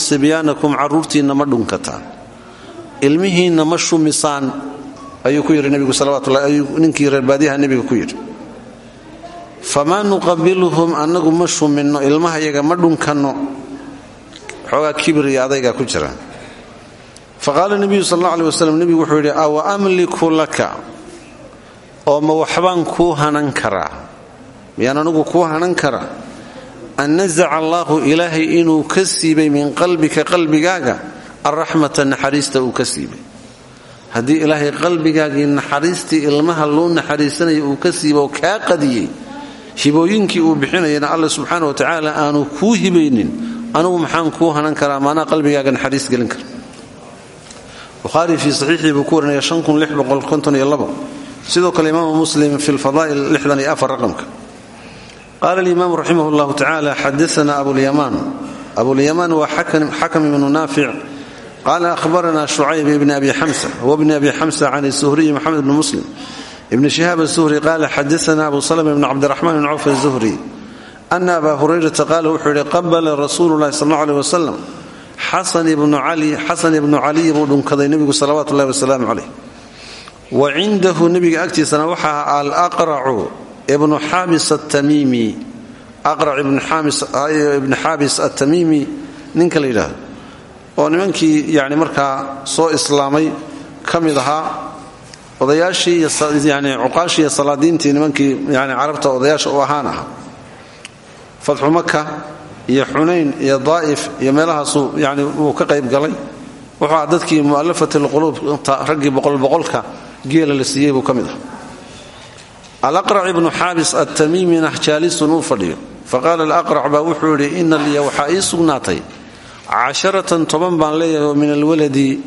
ma dhunkataan ilmihiinna ma shumisaan ayuu ku yidhi nebigu salawatulaayuu ninkii reer baadiyaha nebiga ku yidhi. Famaa nuqabiluhum annagu ma shuminno ilmahayaga ma dhunkanno. Xoogaa kibir iyo adaygaa ku jira faqaala nebiyu sal alla aleh wuxuu yidhi awa amliku laka? Oo ma waxbaan kuu hanan karaa. Miyaan anugu kuu hanan karaa? An nasaca allaahu ilaahay inuu ka siibay min qalbika qalbigaaga alraxmata naxariista uu ka siibay. haddii ilaahay qalbigaagii naxariistii ilmaha loo naxariisanaya uu ka siiba oo kaa qadiyey hibooyinkii uu bixinayana alla subxaana wa tacaala aanu kuu hibaynin anugu maxaan kuu hanan karaa maanaa qalbigaaga naxariis gelin kara bukhaari fii saxiixii buu ku warinaya sidoo kale imaamu muslim fi lfadaa'il raqamka qaala alimaamu raximah llahu tacala xadaana abulyamaan abulyamaan waa xakam ibnu naafic qaala ahbarana shucayb ibni abi xamsa wbni abi xamsa can suhriyi maxamed bni muslim ibni shihaab azuhri qaala xadaana abu salma ibn cabdiraxmaan ibn cawf azuhri ana aba hurayrata qaala wuxuu yihi qabala rasuulu llahi sal alla aleh wasalam xasan ibnu caliy buu dhunkaday nebigu salawaatu ullahi wasalaamu caleyh wa cindahu nebiga agtiisana waxaa aha alaqracu ibnu xaabis atamiimi ninka la yidhaahdo oo nimankii yani markaa soo islaamay ka mid ahaa odayaashii yani cuqaashii iyo nimankii yani carabta odayaasha u ahaan aha fatxu maka iyo xunayn iyo daa'if iyo meelahaasuu yani wuu ka qayb galay. Wuxuu aha dadkii mu'alafat lquluub raggii boqolboqolka geela la siiyey buu ka mid aha alaqrac ibnu xaabis attamiimina jaalisun uu fadhiyo. Faqaala alaqrac baa wuxuu yidhi ina liya waxaa ii sugnaatay casharatan toban baan leeyahay oo min alwaladi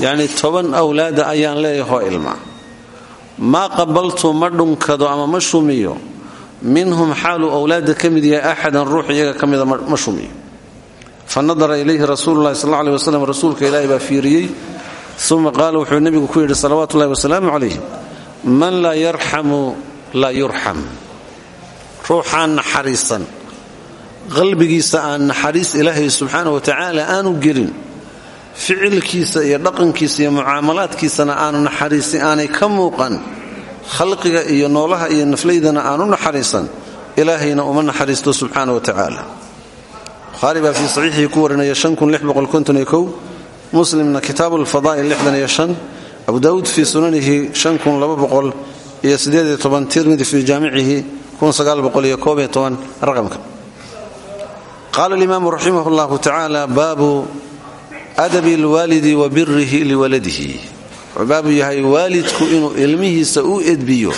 yacni toban awlaada ayaan leeyahoo ilma maa qabaltu ma dhunkado ama ma shumiyo minhum xaaluu owlaada ka mid yahay axadan ruux iyaga ka mida ma shumiyo fa nadara ilayhi rasuulu llahi sal aleh wasalam rasuulka ilaahi baa fiiriyey uma qaala wuxuu nebigu ku yidhi salawaatu ullahi wasalaamu calayh man laa yarxamu laa yurxam ruuxaan naxariisan qalbigiisa aan naxariis ilaahay subxaana wa tacaala aanu gelin ficilkiisa iyo dhaqankiisa iyo mucaamalaadkiisana aanu naxariisi aanay ka muuqan khalqiga iyo noolaha iyo naflaydana aanu naxariisan ilaahayna uma naxariisto subxaana wa tacaala. Bukhaari baa fii saxiixii ku warinaya muslimna kitaabu lfadaa'il abu daawuud fii sunanihi iyo tirmidi fii jaamicihi raqamka qaala alimaamu raximah llahu tacaala baabu adabi lwaalidi wa birihi liwaladihi wuxuu baabu yahay waalidku inuu ilmihiisa u edbiyo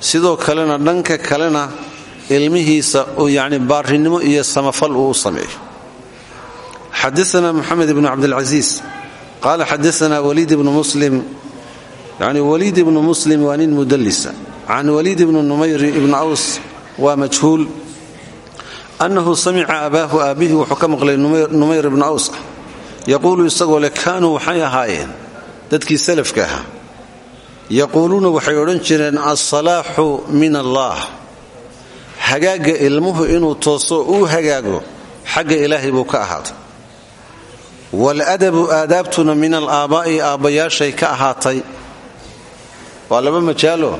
sidoo kalena dhanka kalena ilmihiisa yani baarinimo iyo samafal uu u sameeyo xadaana muxamed ibnu cabdilcasiis qaala xadaana waliid ibnu muslim yani waliid ibnu muslim waa nin mudallisa can waliid ibnu numayr ibnu aws waa majhuul annahu samica abaahu aabihi wuxuu ka maqlay numayr ibnu aws yaquulu isagoo le kaanuu waxay ahaayeen dadkii salafka ahaa yaquuluuna waxay odhan jireen alsalaaxu min allaah hagaagga ilmuhu inuu tooso uu hagaago xagga ilaahay buu ka ahaaday waladabu aadaabtuna min alaabaa'i aabbayaashay ka ahaatay waa laba majaalo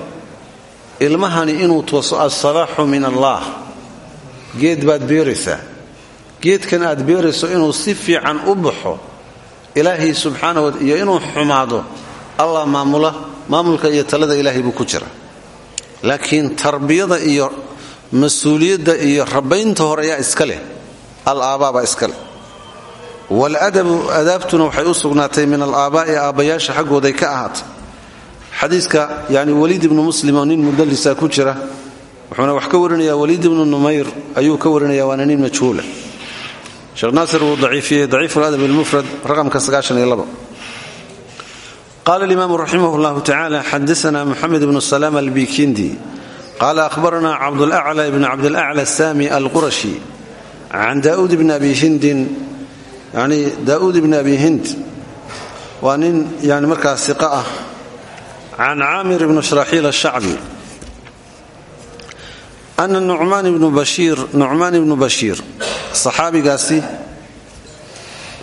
ilmahani inuu tooso alsalaaxu min allaah geed baad beeraysaa. Geedkan aad beerayso inuu si fiican u baxo ilaahay subxaana wa iyo inuu xumaado allah maamula maamulka iyo talada ilaahay buu ku jira. Laakiin tarbiyada iyo mas'uuliyadda iyo rabaynta hore yaa iska leh. Al aabbaabaa iska leh. Waladabu adaabtuna waxay u sugnaatay min alaabaa'i aabbayaasha xaggooday ka ahaatay. Xadiiska yani waliid ibnu muslim oo nin mudallisa ku jira wuxuuna wax ka warinaya waliid ibnu numayr ayuu ka warinaya waana nin majhuula. Sheekh naasir wuu daciifiyey daciif ladab lmufrad raqamka qala alimaamu raximah llahu tacala xadana muxamed bnu salaam albikindi. Qala ahbarana cabdulacla ibn cabdilacla sami alqurashi can daud bni abi hindin yani daa'uud ibni abi hind. Waa nin yani markaa siqa ah. Can caamir ibni shraxiil ashacbi ana nucmaan ibnu bashiir nucmaan ibnu bashiir saxaabigaasi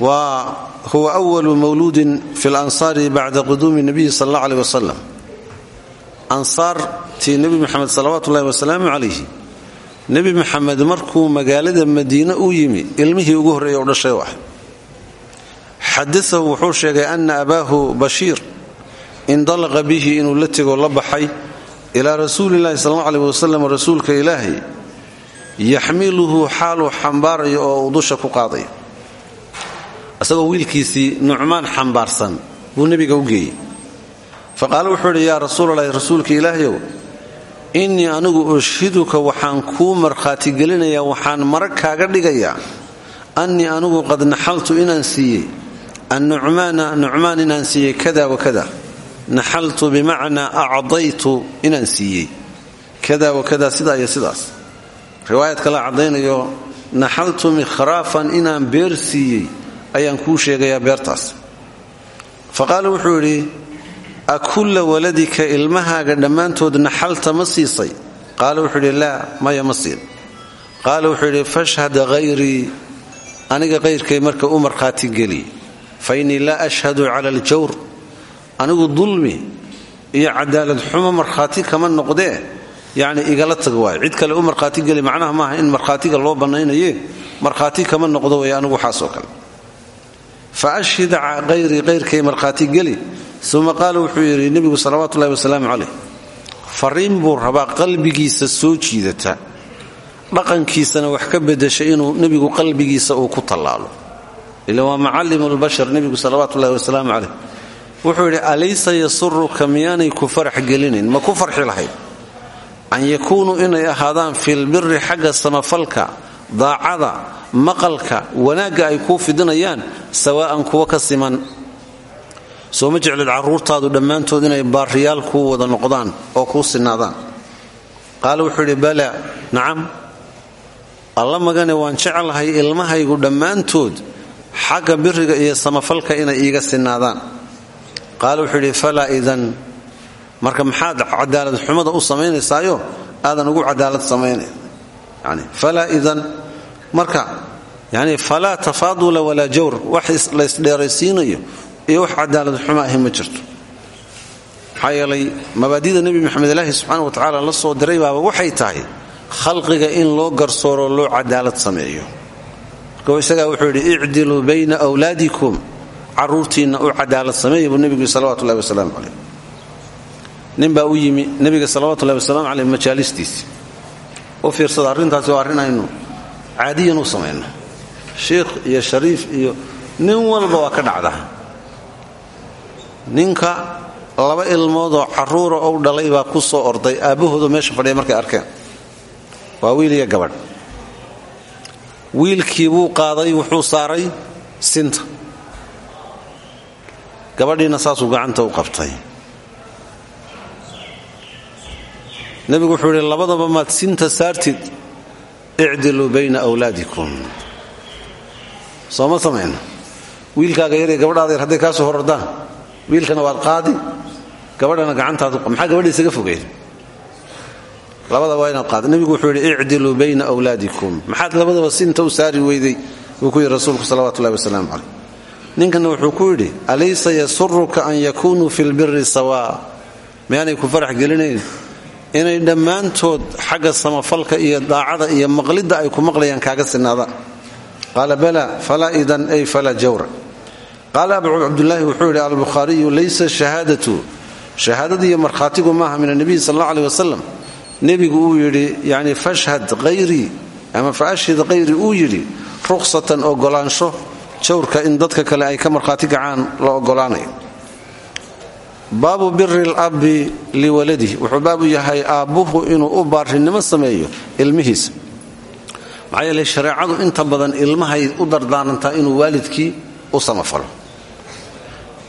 waa huwa awalu mawluudin fi lansaari bacda quduumi nabiyi sal alla aleh wasalam ansaartii nebi moxamed salawaatu ullahi wasalaamu calayhi nebi moxamed markuu magaalada madiine u yimi ilmihii ugu horreeyay u dhashay ah xadaahu wuxuu sheegay ana abaahu bashiir indalaqa bihi inuu la tegoo la baxay ilaa rasuulillahi sal alla aleh wasalam rasuulka ilaahay yaxmiluhu xaaluu xambaarayo oo uu dusha ku qaadayo isagoo wiilkiisii nucmaan xambaarsan buu nebiga u geeyey. Fa qaale wuxuu idhi yaa rasuulalahi rasuulka ilaahayow innii anigu ushhiduka waxaan kuu markhaatigelinayaa waxaan marag kaaga dhigayaa. Annii anigu qad naxaltu inaan siiyey annucmaana nucmaan inaan siiyey kada wakada naxaltu bimacnaa acdaytu inaan siiyey. Kada wakada sidaa iyo sidaas. Riwaayad kale caddaynayo naxaltu mikhraafan inaan beer siiyey ayaan kuu sheegayaa beertaas. Fa qaala wuxuu yidhi a waladika ilmahaaga dhammaantood naxalta ma siisay? Qaala wuxuu yidhi laa ma siin. Qaala wuxuu yidhi fashhad hayrii aniga qayrkay marka u markhaati geli. Fa innii laa ashhadu cala aljawr anigu dulmi iyo cadaalad xumo markhaati kama noqdee yacni igala tag waayo. Cid kale u markhaati geli macnaha maaha in markhaatiga loo bannaynaye markhaati kama noqdo way anigu waxaasoo kale. Fa ashhid hayrii qayrkay markhaati geli uma qaala wuxuu yidhi nebigu salawaatu ullahi wasalaamu caleyh fariin buu rabaa qalbigiisa soo jiidata dhaqankiisana wax ka bedesha inuu nebigu qalbigiisa uu ku tallaalo. Ila waa macallimu lbashar nebigu salawaatu ullahi wasalaamu caleyh wuxuu yidhi alaysa yasuruka miyaanay ku farax gelinayn ma ku farxi lahayd. An yakuunuu inay ahaadaan filbiri xagga samafalka daacada maqalka wanaagga ay kuu fidinayaan sawaa'an kuwa ka siman. Soo ma jeclid carruurtaadu dhammaantood inay baariyaal kuu wada noqdaan oo kuu sinaadaan qaala wuxuu yidhi bala nacam. Alla magane waan jeclahay ilmahaygu dhammaantood xagga biriga iyo samafalka inay iiga sinaadaan qaala wuxuu yidhi falaa idan. Marka maxaad cadaalad xumada u samaynaysaayo aadan ugu cadaalad samaynayn yani falaa idan. Marka yani falaa tafaadula walaa jawr. Wax laysdheeraysiinayo iyo wax cadaalad xuma ahi ma jirto. Maxaa yeelay mabaadida maxamed ilaahi subxaana wa tacaala la soo diray baaba waxay tahay khalqiga in loo garsooro loo cadaalad sameeyo. Marka isagaa wuxuu yidhi icdiluu bayna wlaadikum caruurtiinna u cadaalad sameeya buu nebigu salawatu ullahi wasalaamu caleyh u yimi nebiga salawatu ullahi wasalaamu caleyh majaalistiisi u fiirsada arrintaasi waa arrin aynu caadiyan u samayno shiikh iyo shariif iyo nin walba waa ka dhacda ninka laba ilmoodoo carruura ou dhalay baa ku soo orday aabbahoodu meesha fadhiya markay arkeen. Waa wiil iyo gabadh. Wiilkii buu qaaday wuxuu saaray sinta gabadhiina saasuu gacanta u qabtay. Nebigu wuxuu yidhi labadaba maad sinta saartid icdiluu bayna wlaadikum sooma samayno wiilkaaga yaree gabadhaada yar hadday kaa soo horordaan wiilkana waad qaadi gabadhana gacantaadu maxaa gabadha isaga fogeyn? Labada waa inaad qaad nebigu wuxuu yidhi icdiluu bayna wlaadikum maxaad labadaba sinta u saari weyday buu ku yidhi rasuulku salawatullahi wasalaamu caleyh ninkana wuxuu ku yidhi alaysa yasuruka an yakunuu fi lbiri sawaa miyaanay ku farax gelinayn? Inay dhammaantood xagga samafalka iyo daacada iyo maqlidda ay ku maqlayaan kaaga sinaadaan qaala bala falaa idan ay falaa jawra qaala abu cabdulaahi wuxuu yidhi albukhaariyu laysa shahaadatu. Shahaadada iyo maaha min anabiy sal alla aleh wasalam nebigu uu yidhi yani fashhad hayrii ama fa ashhid hayrii uu yidhi ruqsatan ogolaansho jawrka in dadka kale ay ka markhaati kacaan la ogolaanayo baabu biri labbi liwaladih wuxuu baabu yahay aabbuhu inuu u baarinimo sameeyo ilmihiisa. Maxaa yeele shareecadu inta badan ilmahay u dardaarantaa inuu waalidkii u samafalo.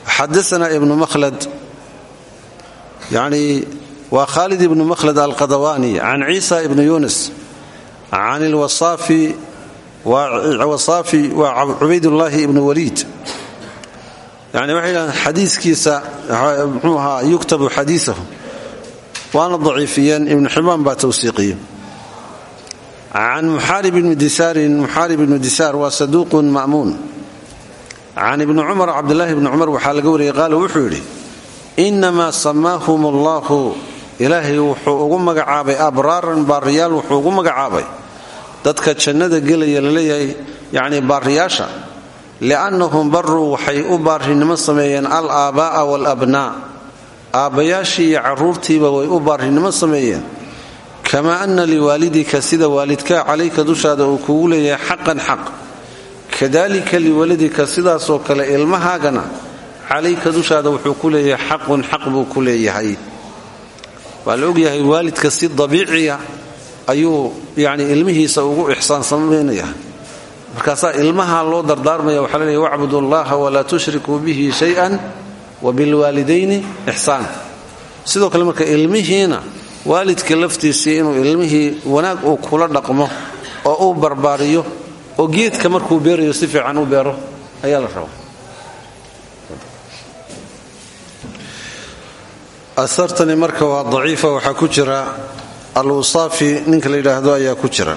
Xadaana ibnu mahlad yani waa khaalid ibnu mahlad alqadawani can ciisa ibni yunis can ilwasaafi waa cubaydullaahi ibnu waliid. Yani waxay dhahdeen xadiiskiisa mxuu ahaa yuktabu xadiiahu waana daciifiyeen ibnu xibaan baa tawsiiqiye. Can muxaarib ibni disaarin muxaarib ibnu disaar waa saduuqun ma'muun. Can ibni cumar cabdulaahi ibni cumar waxaa laga wariyey qaala wuxuu yidhi inamaa samaahum allahu ilaahay ugu magacaabay abraaran baariyaal wuxuu ugu dadka jannada gelaya la leeyahay yacni baariyaasha liannahum baruu waxay u baarinimo sameeyeen al aabaa'a waalabnaa aabbayaashii iyo carruurtiiba way u baarinimo sameeyeen. Kamaa anna liwaalidika sida waalidkaa calayka dushaada uu kugu leeyahay xaqan xaq. Kadalika liwaladika sidaasoo kale ilmahaagana calayka dushaada wuxuu ku leeyahay xaqun xaq buu ku leeyahay. Waa la ogyahay si dabiiciya ayuu yani ilmihiisa ugu ixsaan samaynaya markaasaa ilmaha loo dardaarmaya waxaa laleeyahy wacbudu allaha walaa tushrikuu bihi shay-an wa bilwaalidayni ixsaan. Sidoo kale marka ilmihiina waalidka laftiisii inuu ilmihii wanaag uu kula dhaqmo oo uu barbaariyo oo geedka markuu beerayo si fiican u beero ayaa la rabaa. Asartani marka waa daciifa waxaa ku jira alwusaafi ninka la yidhaahdo ayaa ku jira.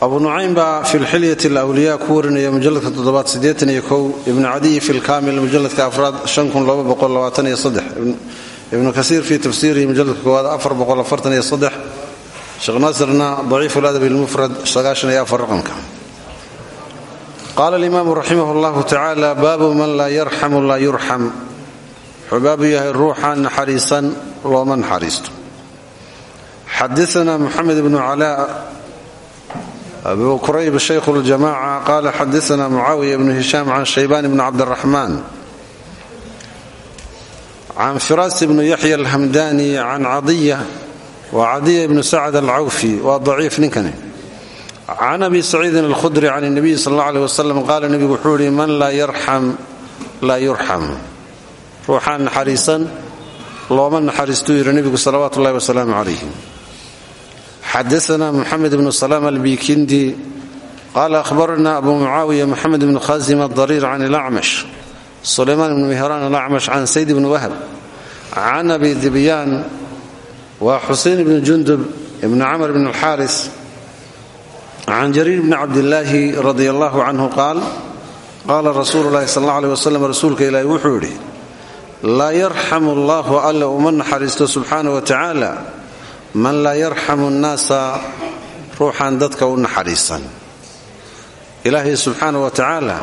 Abu nucaym baa fi lxilyati alwliya ku warinaya mujaladka toddobaad siddeetan iyo kow. Ibnu cadiy fi lkaamil mujaladka afraad shan kun laba boqol labaatan fi tafsiirihi mujaladka koowaad afar boqol afartan iyo saddex. Sheekh naasirna daciif ladabi lmufrad sagaashan iyo afar raqamka. Qaala alimaamu raximah llahu tacaala baabu man laa wuxuu baabu yahay ruuxaan naxariisan looma naxariisto. Xadaana muxamed ibnu calaa abu kurayb shaykhu ljamaca qaala xadaana mucaawiya ibnu hishaam can shaybaan ibni cabdiraxmaan. Can firaas ibnu yaxya alhamdani can cadiya wa cadiya ibnu sacd alcawfi waa daciif ninkani. Can abi saciidin alkhudri can nabiyi sal alla aleh wasalam qaala nebigu wuxuu yihi man laa yarxam laa yurxam ruuxaan naxariisan looma naxariistuu yidhi nebigu salawaatu ullahi wasalaamu calayh xadaana muxamed ibnu salaam albikindi qaala ahbarana abu mucaawiya moxamed ibnu khaasim adariir can ilacmash sulaymaan ibnu mihraan alacmash can sayd ibni wahab can abi dibyaan wa xusein ibni jundub ibni camr ibn alxaaris can jariir bni cabdillaahi radi allahu canhu qaal qaala rasuulu llahi sal alla aleh wasalam rasuulka ilaahi wuxuu yidhi laa yarxamu allahu alle uma naxariisto subxaana wa tacaala. Man laa yarxamu nnaasa ruuxaan dadka u naxariisan. Ilaahay subxaana wa tacaala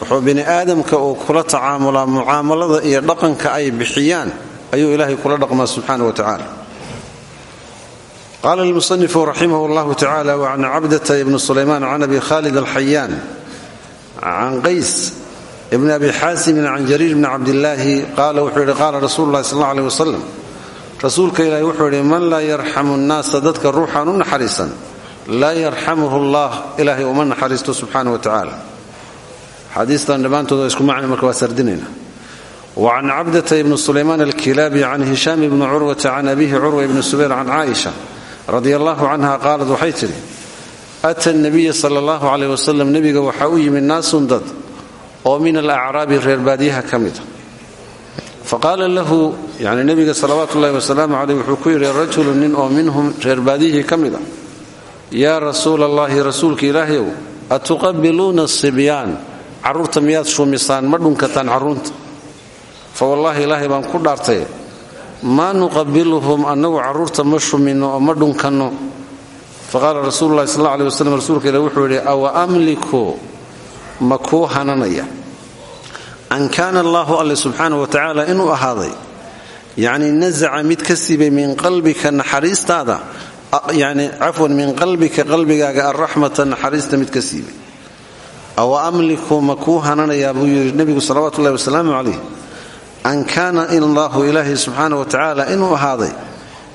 wuxuu bini aadamka uu kula tacaamulaa mucaamalada iyo dhaqanka ay bixiyaan ayuu ilaahay kula dhaqmaa subxaana wa tacaala. Qaala almusanifu raximah llahu tacala wacan cabdata ibni sulaymaan can abi khalid alxayaan can qays ibni abi xaasimin can jariir bni cabdillaahi qaala wuxuu yidhi qaala rasuulu llahi sal aleh wasalam rasuulka ilaahi wuxuu yidhi man laa yarxamu nnaasa dadka ruuxaan u naxariisan laa yarxamuhu allah ilaahay uma naxariisto subxaana wa tacaala. Xaadiistan dhammaantood waa isku macna marka waa sardinayna. Wacan cabdata ibni sulaymaan alkilaabi can hishaam ibni curwata can abihi curwa ibni subayr can caaisha radi allahu canha qaalad waxay tidhi ata nabiya sala allahu caleyh wasalam nebiga oo min alacraabi reer baadiyaha ka mida faqaala lahu yani nebiga salawaatu ullahi wasalaamu caleyh wuxuu ku yidhi rajulu nin oo minhum reer baadihii ka mid a. Yaa rasuula allahi rasuulka ilaahayow atuqabiluuna sibyaan? Carruurta miyaad shumisaan ma dhunkataan carruurta. Fa wallaahi ilaahay baan ku dhaartay maa nuqabiluhum annagu carruurta ma shuminno oo ma dhunkanno. Sal alla aley waslem rasuulka ma kuu hananaya an kaana allaahu alle subxaanah wa tacaala inuu ahaaday yacni nasaca mid ka min qalbika naxariistaada yani cafwan min qalbika qalbigaaga alraxmata naxariista mid ka siibay amliku ma kuu hananayaa buu yidhi nebigu salawatu ullahi wasalaamu calayh an kaana illaahu ilaahay subxaana wa tacaala inuu ahaaday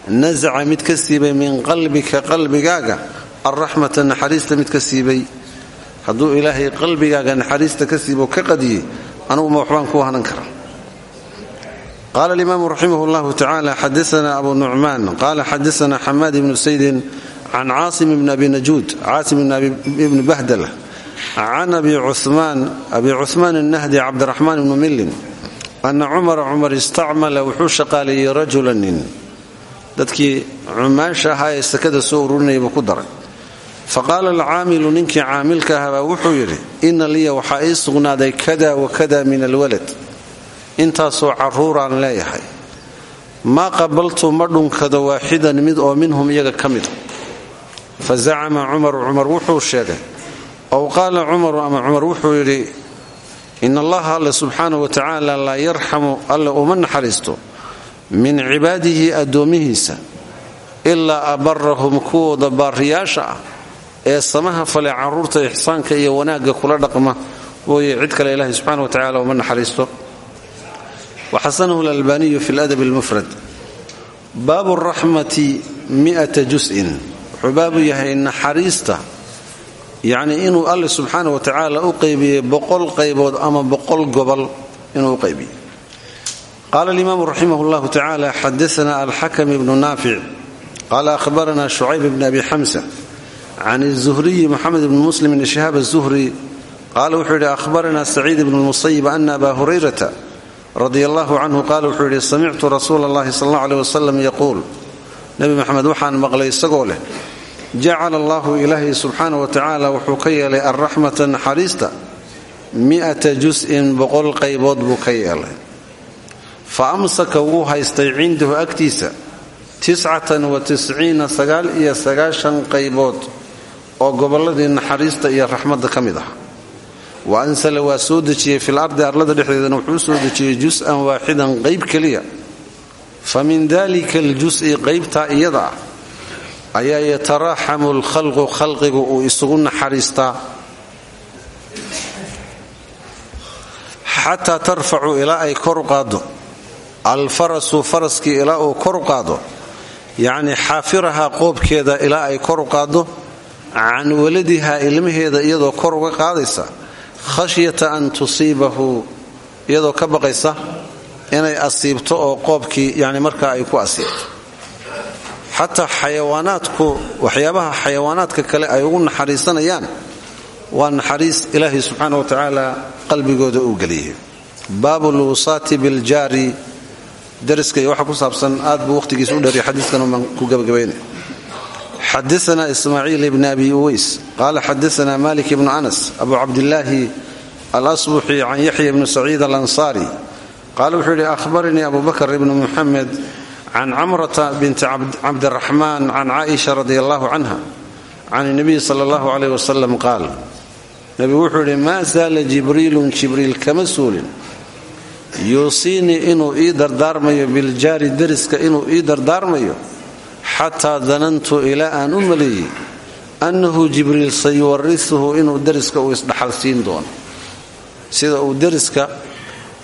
nasaca mid ka siibay min qalbika qalbigaaga alraxmata naxariista mid ka siibay hadduu qalbigaaga naxariista ka ka qadiyey anuguma waxbaan kuu hanan kara qaala alimaamu raximah llahu tacala xadaana abu nucmaan qaala xadaana xamaad ibnu saydin can caasim ibni abi najuud. Caasim ibni bahdala. Can abi cumaan annahdi cabdiraxmaan ibnu millin. Ana cumara cumar istacmala wuxuu shaqaaleeyey rajula nin. Dadkii cumaasha ahaa ee sakada soo ururinaya buu ku daray faqaala alcaamilu ninkii caamilka ahabaa wuxuu yidhi inna liya waxaa ii sugnaaday kada wa kada min alwalad intaasoo carruuraan leeyahay maa qabaltu ma dhunkado waaxidan mid oo minhum iyaga ka mida fa zacama cumaru cumar wuxuu sheegay ow qaala cumaru ama cumar wuxuu yidhi in allaha alle subxaana wa tacaala laa yarxamu alle uma naxariisto min cibaadihi addoomihiisa ilaa abarahum kuwooda baariyaasha ah ee samaha fale carruurta ixsaanka iyo wanaagga kula dhaqma mooye cid kale ilaahay subxana wa tacala uma naxariisto. Waxasanahu lalbaniyu fi ladab almufrad. Baabu raxmati miata jusin wuxuu baabu yahay naxariista yacnii inuu alle subxaana wa tacaala u qaybiyey boqol qaybood ama boqol gobol inuu u qaybiyey qaala alimaamu raximah llahu tacala xadaana alxakam ibnu naafic. Qaala ahbarana shucayb bni abi xamsa can الzuhriyi moxamed bn muslim bn shihaab الzuhri qaala wuxuu yidhi ahbarana saciid bn اlmusayib ana aba hurayrata radi allahu canhu qaala wuxuu yidhi samictu rasuula اllahi sal اllah aleh wasalam yaquul nebi maxamed waxaan maqlay isagoo leh jacala allahu ilaahay subxaana wa tacaala wuxuu ka yeelay alraxmata naxariista mi'ata jusin boqol qaybood buu ka yeelay fa amsaka wuu haystay cindahu agtiisa tiscatan wa tisciina sagaal iyo sagaashan qaybood oo gobolladii naxariista iyo raxmadda ka mid ah. Wa ansala waa soo dejiyey fil ardi arlada dhexdeedana wuxuu soo dejiyey jus-an waaxidan qayb keliya. Fa min dalika aljus'i qaybtaa iyada ah ayaa yataraaxamu lkhalqu khalqigu uu isugu naxariistaa xataa tarfacu ilaa ay koru qaado alfarasu faraskii ilaa uu koru qaado yacni xaafirahaa qoobkeeda ilaa ay koru qaado can waladihaa ilmaheeda iyadoo kor uga qaadaysa khashyata an tusiibahu iyadoo ka baqaysa inay asiibto oo qoobkii yani markaa ay ku asiibto. Xataa xayawaanaadku waxyaabaha xayawaanaadka kale ay ugu naxariisanayaan waa naxariis ilaahay subxaana wa tacaala qalbigooda uu geliyay. Baabu lwusaati biljaari dariska iyo waxa ku saabsan aad buu wakhtigiisa u dheeriya xadiiskan baan ku gabagabaynay xadaana ismaaciil ibn abi uways qaala xadaana malik ibnu anas abu cabdillaahi alasbuxi can yaxya ibni saciid alansaari qaala wuxuu yidhi ahbaranii abu bakr ibnu muxamed can camrata binti cabdiraxmaan can caaisha radi allahu canha can nabiyi sala allahu caleyh wasalam qaal nebigu wuxuu yidhi maa saala jibriilun jibriil kama suulin yuusiinii inuu ii dardaarmayo biljaari dariska inuu ii dardaarmayo xataa danantu ilaa aan u maleeyey annahu jibriil sayuwarisuhu inuu dariska uu isdhaxal siin doono. Sida uu dariska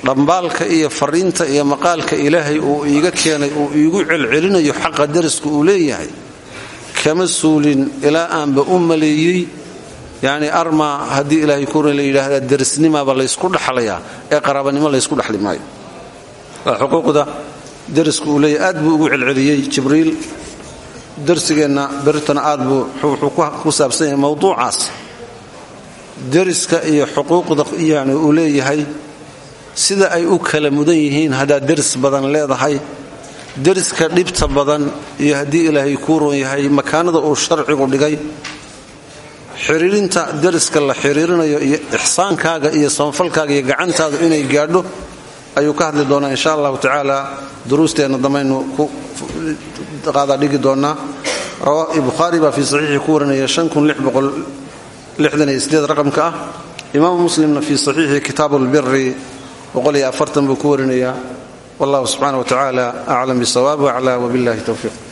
dhambaalka iyo fariinta iyo maqaalka ilaahay uu iiga keenay uu iigu celcelinayo xaqa dariska uu leeyahay kama suulin ilaa aanba u maleeyey. Yacni armaa haddii ilaahay kuna la yidhaahdaa darisnimaaba laysku dhaxlayaa ee qaraabanimo laysku dhaxli maayo. Waa xuquuqda dariska uu leeyahay aad buu ugu celceliyey jibriil darsigeenna beritana aad buu wuxuu ku saabsan yahay mowduucaas dariska iyo xuquuqda yani uu leeyahay sida ay u kala mudan yihiin haddaad deris badan leedahay deriska dhibta badan iyo haddii ilaahay kuu roon yahay makaanada uu sharcigu dhigay xiriirinta deriska la xiriirinayo iyo ixsaankaaga iyo samafalkaaga iyo gacantaadu inay gaadho ayuu ka hadli doonaa insha allahu tacaala duruusteenna damaynu ku qaada dhigi doonaa. Bukhaari baa fii saxiixii ku warinaya raqamka ah. Imaamu muslimna fii saxiixi kitaabu lbiri buu ku warinayaa wallahu subxana wa tacaala aclam bisawaab waclaa wabillahi towfiiq